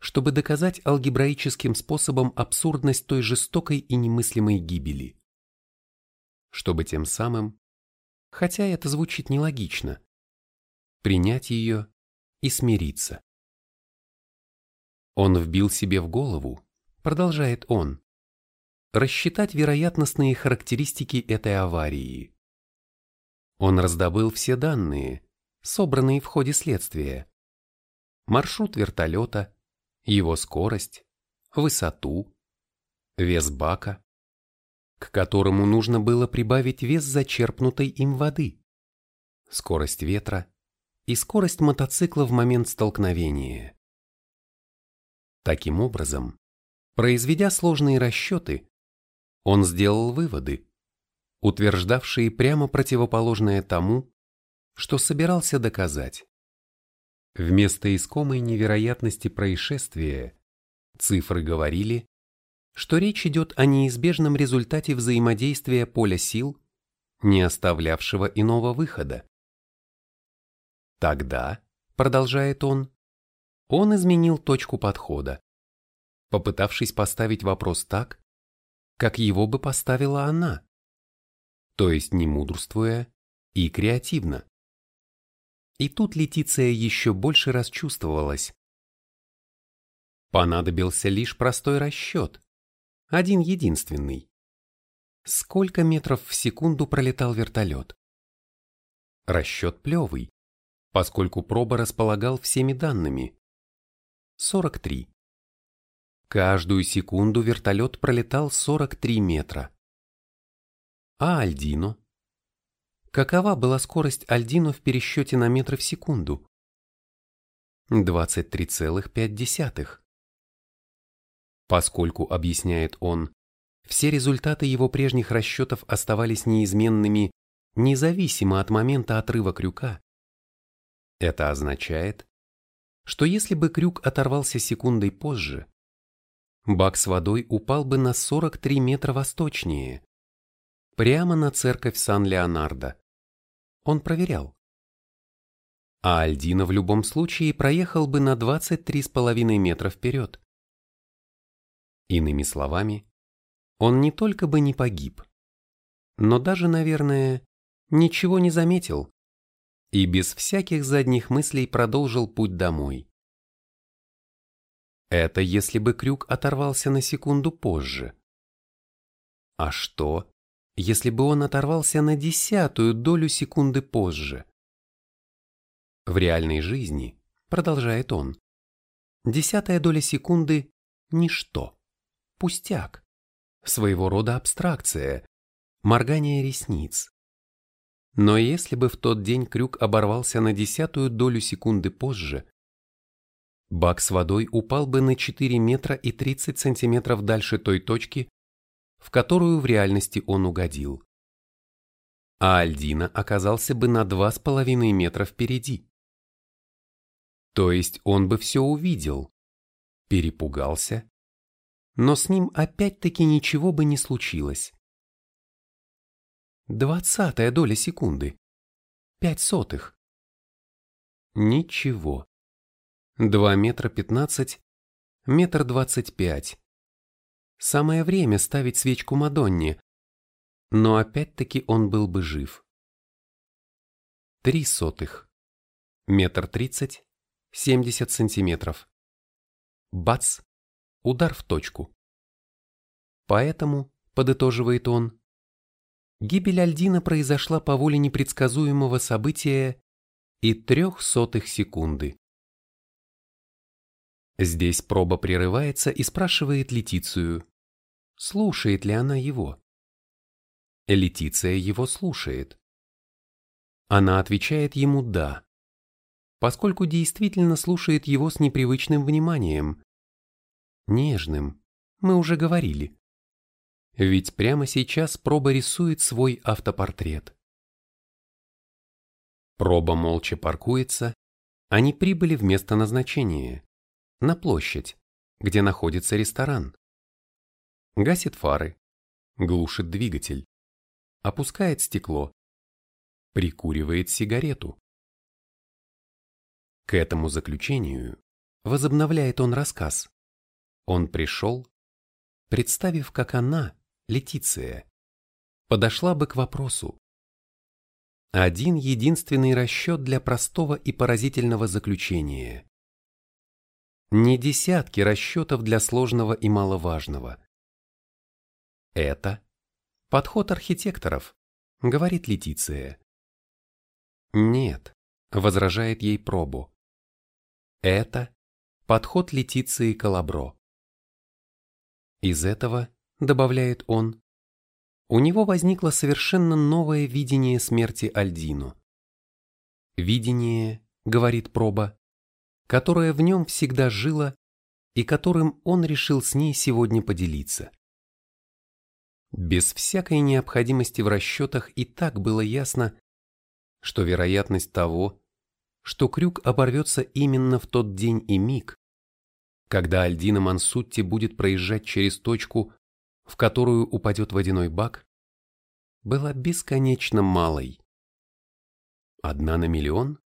чтобы доказать алгебраическим способом абсурдность той жестокой и немыслимой гибели. Чтобы тем самым, хотя это звучит нелогично, принять ее и смириться. Он вбил себе в голову, продолжает он, рассчитать вероятностные характеристики этой аварии. Он раздобыл все данные, собранные в ходе следствия. Маршрут вертолета, его скорость, высоту, вес бака, к которому нужно было прибавить вес зачерпнутой им воды, скорость ветра и скорость мотоцикла в момент столкновения. Таким образом, произведя сложные расчеты, он сделал выводы, утверждавшие прямо противоположное тому, что собирался доказать. Вместо искомой невероятности происшествия цифры говорили, что речь идет о неизбежном результате взаимодействия поля сил, не оставлявшего иного выхода. Тогда, продолжает он, он изменил точку подхода, попытавшись поставить вопрос так, как его бы поставила она, то есть не мудрствуя и креативно. И тут Летиция еще больше расчувствовалась. Понадобился лишь простой расчет, один единственный. Сколько метров в секунду пролетал вертолет? Расчет плевый, поскольку проба располагал всеми данными. 43. Каждую секунду вертолет пролетал 43 метра. А Альдино? Какова была скорость Альдино в пересчете на метры в секунду? 23,5. Поскольку, объясняет он, все результаты его прежних расчетов оставались неизменными независимо от момента отрыва крюка, это означает, что если бы крюк оторвался секундой позже, бак с водой упал бы на 43 метра восточнее, прямо на церковь Сан-Леонардо. Он проверял. А Альдина в любом случае проехал бы на 23,5 метра вперед. Иными словами, он не только бы не погиб, но даже, наверное, ничего не заметил и без всяких задних мыслей продолжил путь домой. Это если бы крюк оторвался на секунду позже. А что, если бы он оторвался на десятую долю секунды позже? В реальной жизни, продолжает он, десятая доля секунды – ничто, пустяк, своего рода абстракция, моргание ресниц. Но если бы в тот день крюк оборвался на десятую долю секунды позже, бак с водой упал бы на 4 метра и 30 сантиметров дальше той точки, в которую в реальности он угодил. А Альдина оказался бы на 2,5 метра впереди. То есть он бы все увидел, перепугался, но с ним опять-таки ничего бы не случилось. Двадцатая доля секунды. Пять сотых. Ничего. Два метра пятнадцать, метр двадцать пять. Самое время ставить свечку Мадонне, но опять-таки он был бы жив. Три сотых. Метр тридцать, семьдесят сантиметров. Бац! Удар в точку. Поэтому, подытоживает он, гибель Альдина произошла по воле непредсказуемого события и трех сотых секунды. Здесь проба прерывается и спрашивает Летицию, слушает ли она его. Летиция его слушает. Она отвечает ему «да», поскольку действительно слушает его с непривычным вниманием. Нежным, мы уже говорили. Ведь прямо сейчас проба рисует свой автопортрет. Проба молча паркуется, они прибыли в место назначения, на площадь, где находится ресторан. Гасит фары, глушит двигатель, опускает стекло, прикуривает сигарету. К этому заключению возобновляет он рассказ. Он пришел, представив, как она, Летиция, подошла бы к вопросу. Один единственный расчет для простого и поразительного заключения. Не десятки расчетов для сложного и маловажного. Это подход архитекторов, говорит Летиция. Нет, возражает ей Пробу. Это подход Летиции Калабро. Из этого добавляет он, у него возникло совершенно новое видение смерти Альдину. Видение, говорит Проба, которое в нем всегда жило и которым он решил с ней сегодня поделиться. Без всякой необходимости в расчетах и так было ясно, что вероятность того, что крюк оборвется именно в тот день и миг, когда Альдина Мансутти будет проезжать через точку, в которую упадет водяной бак, была бесконечно малой. Одна на миллион?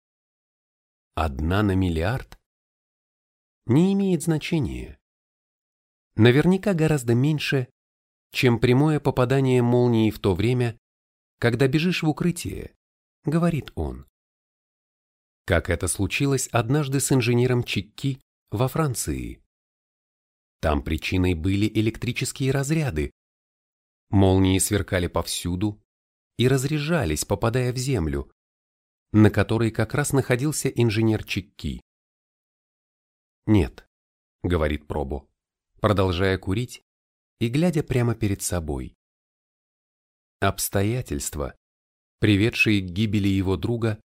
Одна на миллиард? Не имеет значения. Наверняка гораздо меньше, чем прямое попадание молнии в то время, когда бежишь в укрытие, говорит он. Как это случилось однажды с инженером Чикки во Франции. Там причиной были электрические разряды. Молнии сверкали повсюду и разряжались, попадая в землю, на которой как раз находился инженер Чикки. «Нет», — говорит Пробо, продолжая курить и глядя прямо перед собой. Обстоятельства, приведшие к гибели его друга,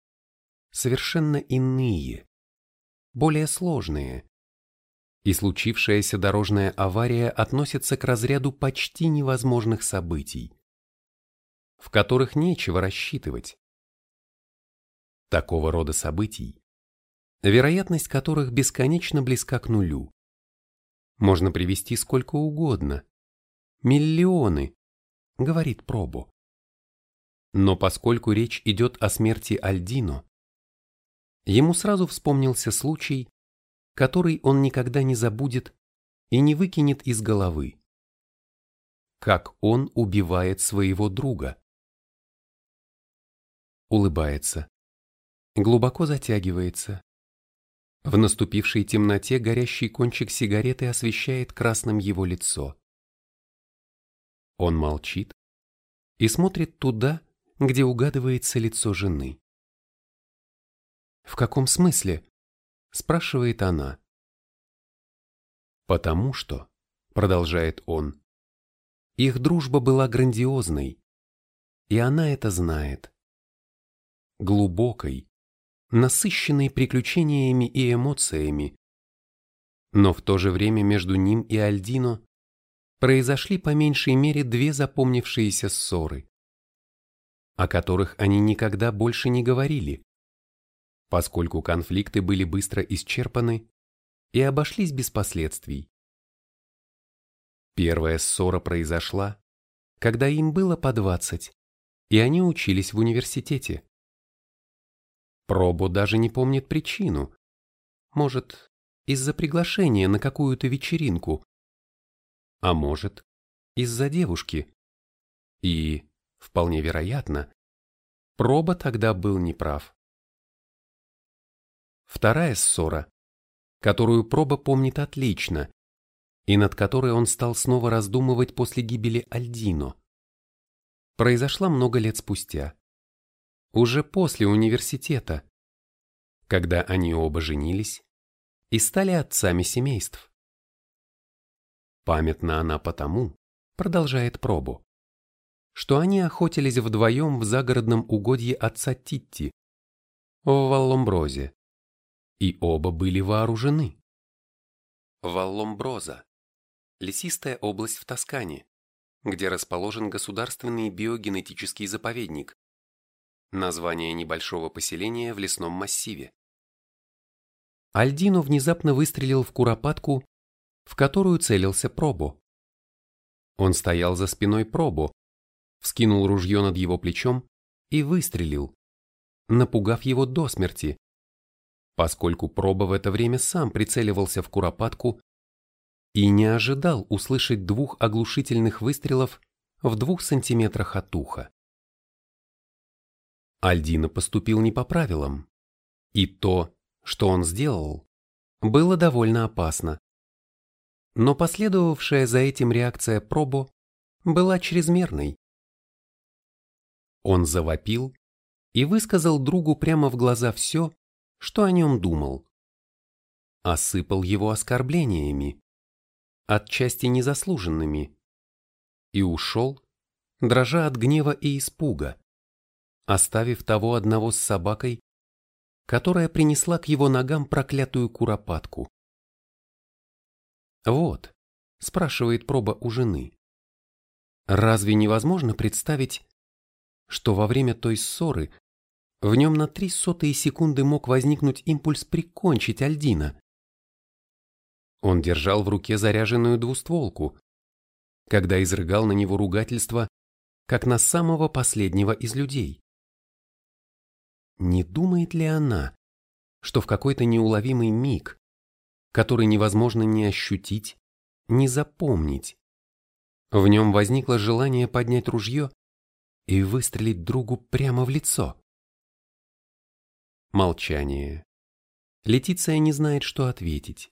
совершенно иные, более сложные, и случившаяся дорожная авария относится к разряду почти невозможных событий, в которых нечего рассчитывать такого рода событий, вероятность которых бесконечно близка к нулю. Можно привести сколько угодно. Миллионы, говорит Пробо. Но поскольку речь идет о смерти Альдино, ему сразу вспомнился случай, который он никогда не забудет и не выкинет из головы. Как он убивает своего друга. Улыбается глубоко затягивается. В наступившей темноте горящий кончик сигареты освещает красным его лицо. Он молчит и смотрит туда, где угадывается лицо жены. «В каком смысле?» – спрашивает она. «Потому что», – продолжает он, – «их дружба была грандиозной, и она это знает. Глубокой, насыщенный приключениями и эмоциями. Но в то же время между ним и Альдино произошли по меньшей мере две запомнившиеся ссоры, о которых они никогда больше не говорили, поскольку конфликты были быстро исчерпаны и обошлись без последствий. Первая ссора произошла, когда им было по двадцать, и они учились в университете. Пробу даже не помнит причину. Может, из-за приглашения на какую-то вечеринку. А может, из-за девушки. И, вполне вероятно, Проба тогда был неправ. Вторая ссора, которую Проба помнит отлично, и над которой он стал снова раздумывать после гибели Альдино, произошла много лет спустя уже после университета, когда они оба женились и стали отцами семейств. Памятна она потому, продолжает Пробу, что они охотились вдвоем в загородном угодье отца Титти, в Валломброзе, и оба были вооружены. Валломброза – лесистая область в Тоскане, где расположен государственный биогенетический заповедник, название небольшого поселения в лесном массиве. Альдино внезапно выстрелил в куропатку, в которую целился Пробо. Он стоял за спиной Пробо, вскинул ружье над его плечом и выстрелил, напугав его до смерти, поскольку Пробо в это время сам прицеливался в куропатку и не ожидал услышать двух оглушительных выстрелов в двух сантиметрах от уха. Альдина поступил не по правилам. И то, что он сделал, было довольно опасно. Но последовавшая за этим реакция Пробо была чрезмерной. Он завопил и высказал другу прямо в глаза все, что о нем думал. Осыпал его оскорблениями, отчасти незаслуженными, и ушел, дрожа от гнева и испуга оставив того одного с собакой, которая принесла к его ногам проклятую куропатку. «Вот», — спрашивает проба у жены, — «разве невозможно представить, что во время той ссоры в нем на три сотые секунды мог возникнуть импульс прикончить Альдина?» Он держал в руке заряженную двустволку, когда изрыгал на него ругательство, как на самого последнего из людей. Не думает ли она, что в какой-то неуловимый миг, который невозможно ни ощутить, ни запомнить, в нем возникло желание поднять ружье и выстрелить другу прямо в лицо. Молчание. Летиция не знает, что ответить.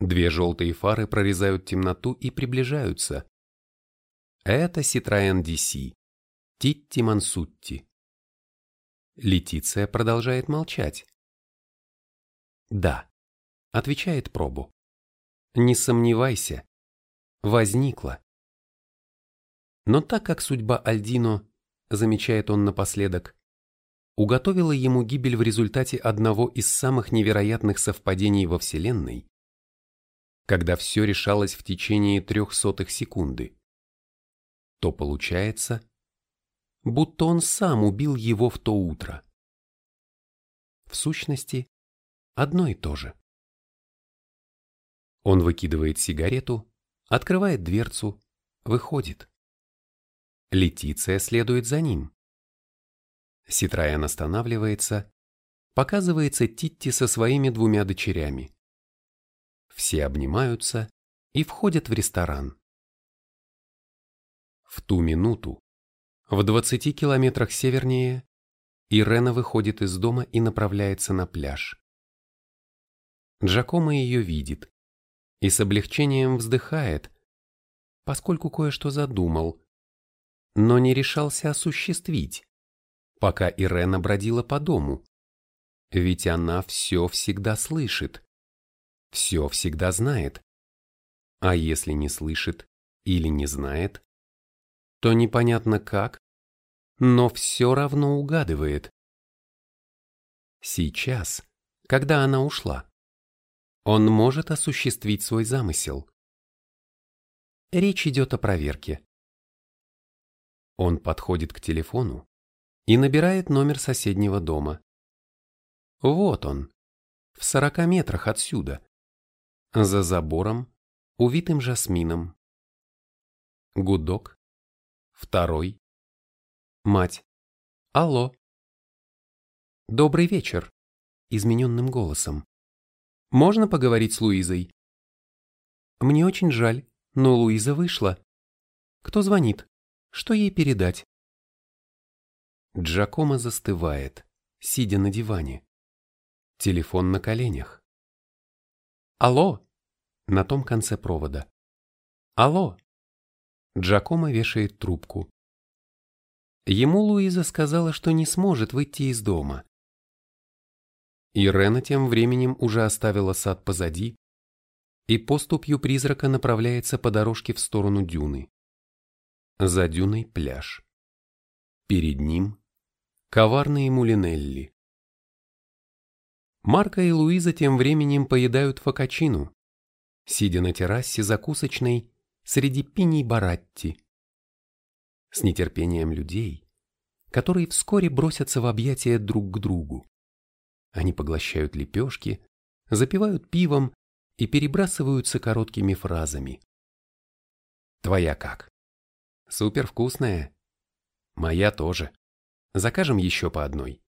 Две желтые фары прорезают темноту и приближаются. Это Citroën DC. Титти Мансутти. Летиция продолжает молчать. «Да», — отвечает пробу. «Не сомневайся. Возникла». Но так как судьба Альдино, замечает он напоследок, уготовила ему гибель в результате одного из самых невероятных совпадений во Вселенной, когда все решалось в течение трех сотых секунды, то получается, будто он сам убил его в то утро. В сущности, одно и то же. Он выкидывает сигарету, открывает дверцу, выходит. Летиция следует за ним. Ситроян останавливается, показывается Титти со своими двумя дочерями. Все обнимаются и входят в ресторан. В ту минуту, в 20 километрах севернее, Ирена выходит из дома и направляется на пляж. Джакомо ее видит и с облегчением вздыхает, поскольку кое-что задумал, но не решался осуществить, пока Ирена бродила по дому. Ведь она все всегда слышит, все всегда знает. А если не слышит или не знает, то непонятно как, но все равно угадывает. Сейчас, когда она ушла, он может осуществить свой замысел. Речь идет о проверке. Он подходит к телефону и набирает номер соседнего дома. Вот он, в сорока метрах отсюда, за забором, увитым жасмином. Гудок, Второй. Мать. Алло. Добрый вечер. Измененным голосом. Можно поговорить с Луизой? Мне очень жаль, но Луиза вышла. Кто звонит? Что ей передать? Джакомо застывает, сидя на диване. Телефон на коленях. Алло! На том конце провода. Алло! Джакомо вешает трубку. Ему Луиза сказала, что не сможет выйти из дома. Ирена тем временем уже оставила сад позади и поступью призрака направляется по дорожке в сторону дюны. За дюной пляж. Перед ним коварные мулинелли. Марка и Луиза тем временем поедают фокачину, сидя на террасе закусочной среди пиней Баратти. С нетерпением людей, которые вскоре бросятся в объятия друг к другу. Они поглощают лепешки, запивают пивом и перебрасываются короткими фразами. Твоя как? Супер вкусная. Моя тоже. Закажем еще по одной.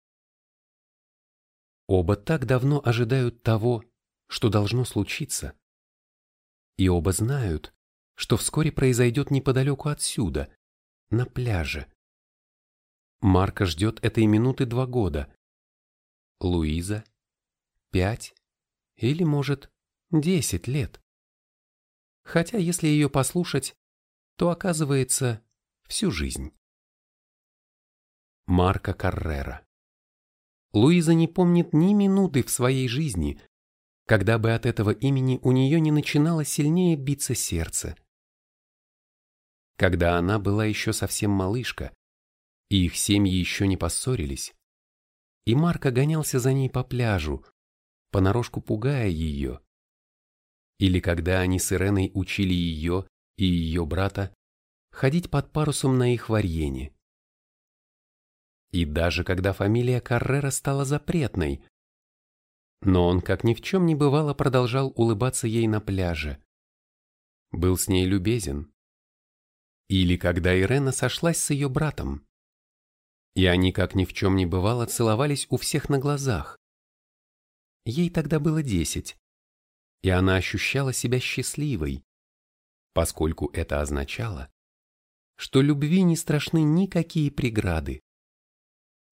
Оба так давно ожидают того, что должно случиться. И оба знают, что вскоре произойдет неподалеку отсюда, на пляже. Марка ждет этой минуты два года. Луиза – пять или, может, десять лет. Хотя, если ее послушать, то оказывается всю жизнь. Марка Каррера Луиза не помнит ни минуты в своей жизни, когда бы от этого имени у нее не начинало сильнее биться сердце когда она была еще совсем малышка, и их семьи еще не поссорились. И Марко гонялся за ней по пляжу, понарошку пугая ее. Или когда они с Иреной учили ее и ее брата ходить под парусом на их варьене. И даже когда фамилия Каррера стала запретной, но он, как ни в чем не бывало, продолжал улыбаться ей на пляже. Был с ней любезен, или когда Ирена сошлась с ее братом. И они, как ни в чем не бывало, целовались у всех на глазах, ей тогда было десять, и она ощущала себя счастливой, поскольку это означало, что любви не страшны никакие преграды,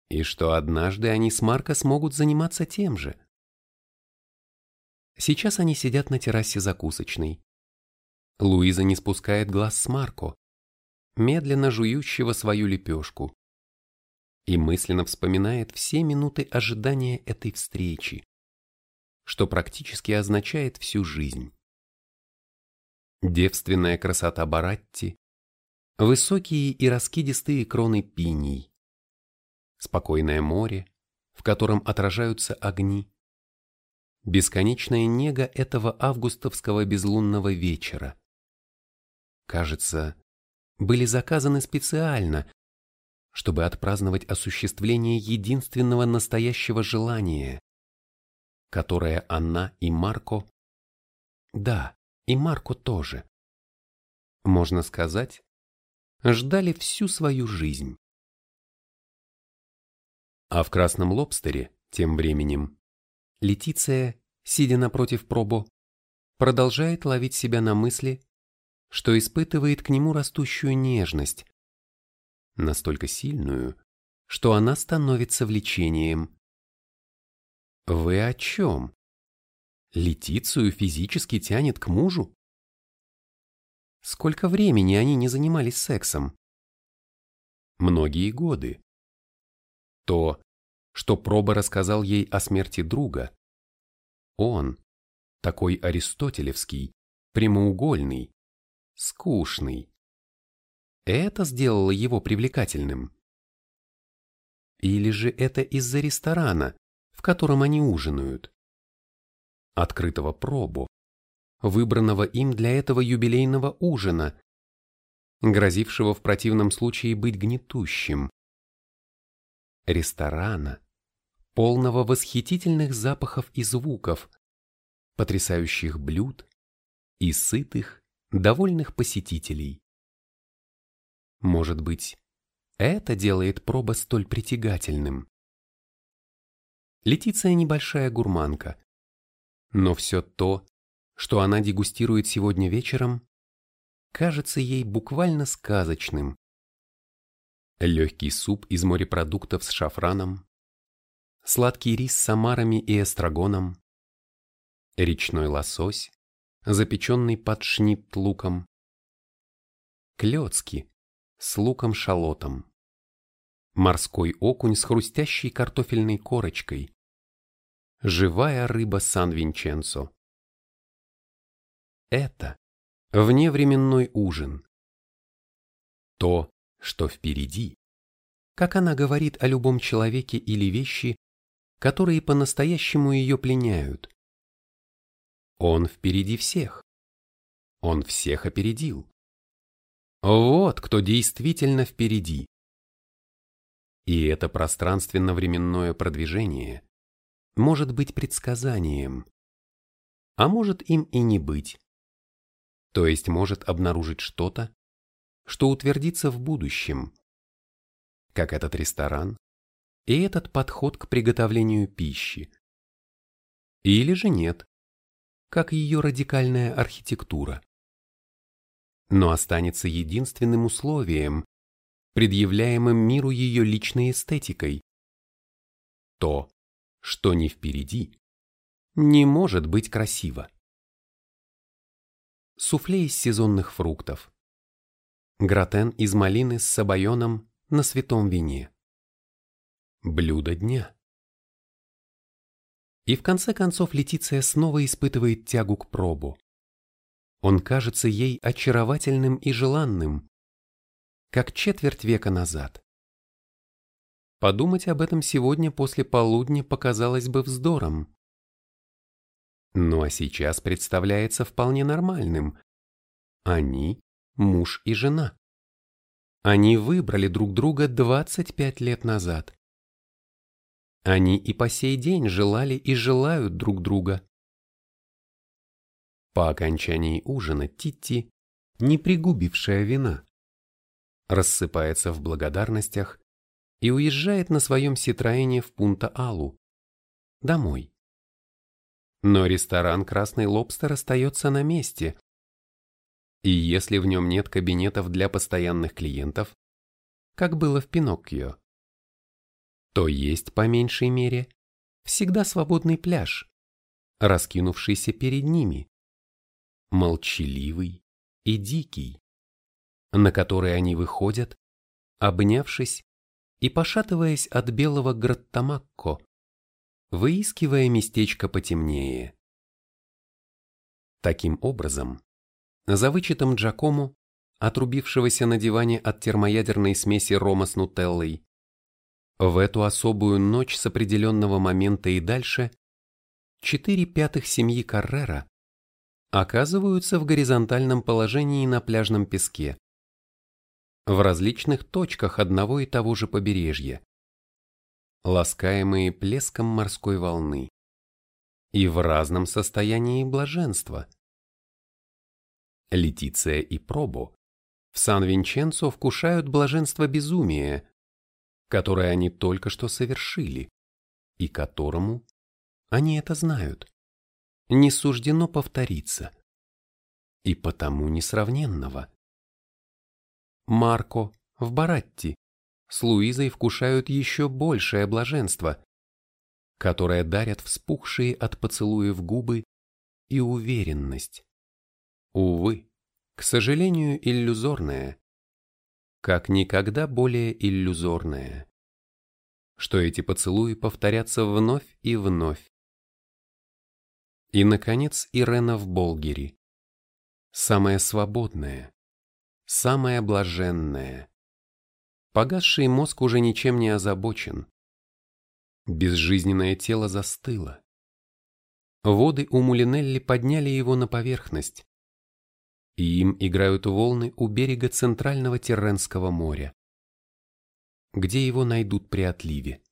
и что однажды они с Марко смогут заниматься тем же. Сейчас они сидят на террасе закусочной. Луиза не спускает глаз с Марко, медленно жующего свою лепешку, и мысленно вспоминает все минуты ожидания этой встречи, что практически означает всю жизнь. Девственная красота Баратти, высокие и раскидистые кроны пиний, спокойное море, в котором отражаются огни, бесконечная нега этого августовского безлунного вечера. Кажется, были заказаны специально, чтобы отпраздновать осуществление единственного настоящего желания, которое она и Марко, да, и Марко тоже, можно сказать, ждали всю свою жизнь. А в «Красном лобстере» тем временем Летиция, сидя напротив Пробо, продолжает ловить себя на мысли, что испытывает к нему растущую нежность, настолько сильную, что она становится влечением. Вы о чем? Летицию физически тянет к мужу? Сколько времени они не занимались сексом? Многие годы. То, что Проба рассказал ей о смерти друга, он, такой аристотелевский, прямоугольный, скучный. Это сделало его привлекательным. Или же это из-за ресторана, в котором они ужинают? Открытого пробу, выбранного им для этого юбилейного ужина, грозившего в противном случае быть гнетущим. Ресторана, полного восхитительных запахов и звуков, потрясающих блюд и сытых, довольных посетителей. Может быть, это делает проба столь притягательным. Летиция небольшая гурманка, но все то, что она дегустирует сегодня вечером, кажется ей буквально сказочным. Легкий суп из морепродуктов с шафраном, сладкий рис с омарами и эстрагоном, речной лосось, запеченный под шнипт-луком, клёцки с луком-шалотом, морской окунь с хрустящей картофельной корочкой, живая рыба Сан-Винченцо. Это вневременной ужин. То, что впереди, как она говорит о любом человеке или вещи, которые по-настоящему ее пленяют. Он впереди всех. Он всех опередил. Вот кто действительно впереди. И это пространственно-временное продвижение может быть предсказанием, а может им и не быть. То есть может обнаружить что-то, что утвердится в будущем, как этот ресторан и этот подход к приготовлению пищи. Или же нет, как ее радикальная архитектура. Но останется единственным условием, предъявляемым миру ее личной эстетикой. То, что не впереди, не может быть красиво. Суфле из сезонных фруктов. Гратен из малины с сабайоном на святом вине. Блюдо дня. И в конце концов Летиция снова испытывает тягу к пробу. Он кажется ей очаровательным и желанным, как четверть века назад. Подумать об этом сегодня после полудня показалось бы вздором. Ну а сейчас представляется вполне нормальным. Они – муж и жена. Они выбрали друг друга 25 лет назад. Они и по сей день желали и желают друг друга. По окончании ужина Титти, не пригубившая вина, рассыпается в благодарностях и уезжает на своем Ситроэне в Пунта-Алу, домой. Но ресторан «Красный лобстер» остается на месте. И если в нем нет кабинетов для постоянных клиентов, как было в Пиноккио, то есть, по меньшей мере, всегда свободный пляж, раскинувшийся перед ними, молчаливый и дикий, на который они выходят, обнявшись и пошатываясь от белого граттамакко, выискивая местечко потемнее. Таким образом, за вычетом Джакому, отрубившегося на диване от термоядерной смеси рома с нутеллой, в эту особую ночь с определенного момента и дальше четыре пятых семьи Каррера оказываются в горизонтальном положении на пляжном песке, в различных точках одного и того же побережья, ласкаемые плеском морской волны, и в разном состоянии блаженства. Летиция и Пробо в Сан-Винченцо вкушают блаженство безумия, которое они только что совершили, и которому, они это знают, не суждено повториться, и потому несравненного. Марко в Баратти с Луизой вкушают еще большее блаженство, которое дарят вспухшие от поцелуев губы и уверенность. Увы, к сожалению, иллюзорная, как никогда более иллюзорная, что эти поцелуи повторятся вновь и вновь. И, наконец, Ирена в Болгере, самая свободная, самая блаженная. Погасший мозг уже ничем не озабочен. Безжизненное тело застыло. Воды у Мулинелли подняли его на поверхность, и им играют волны у берега центрального Терренского моря, где его найдут при отливе.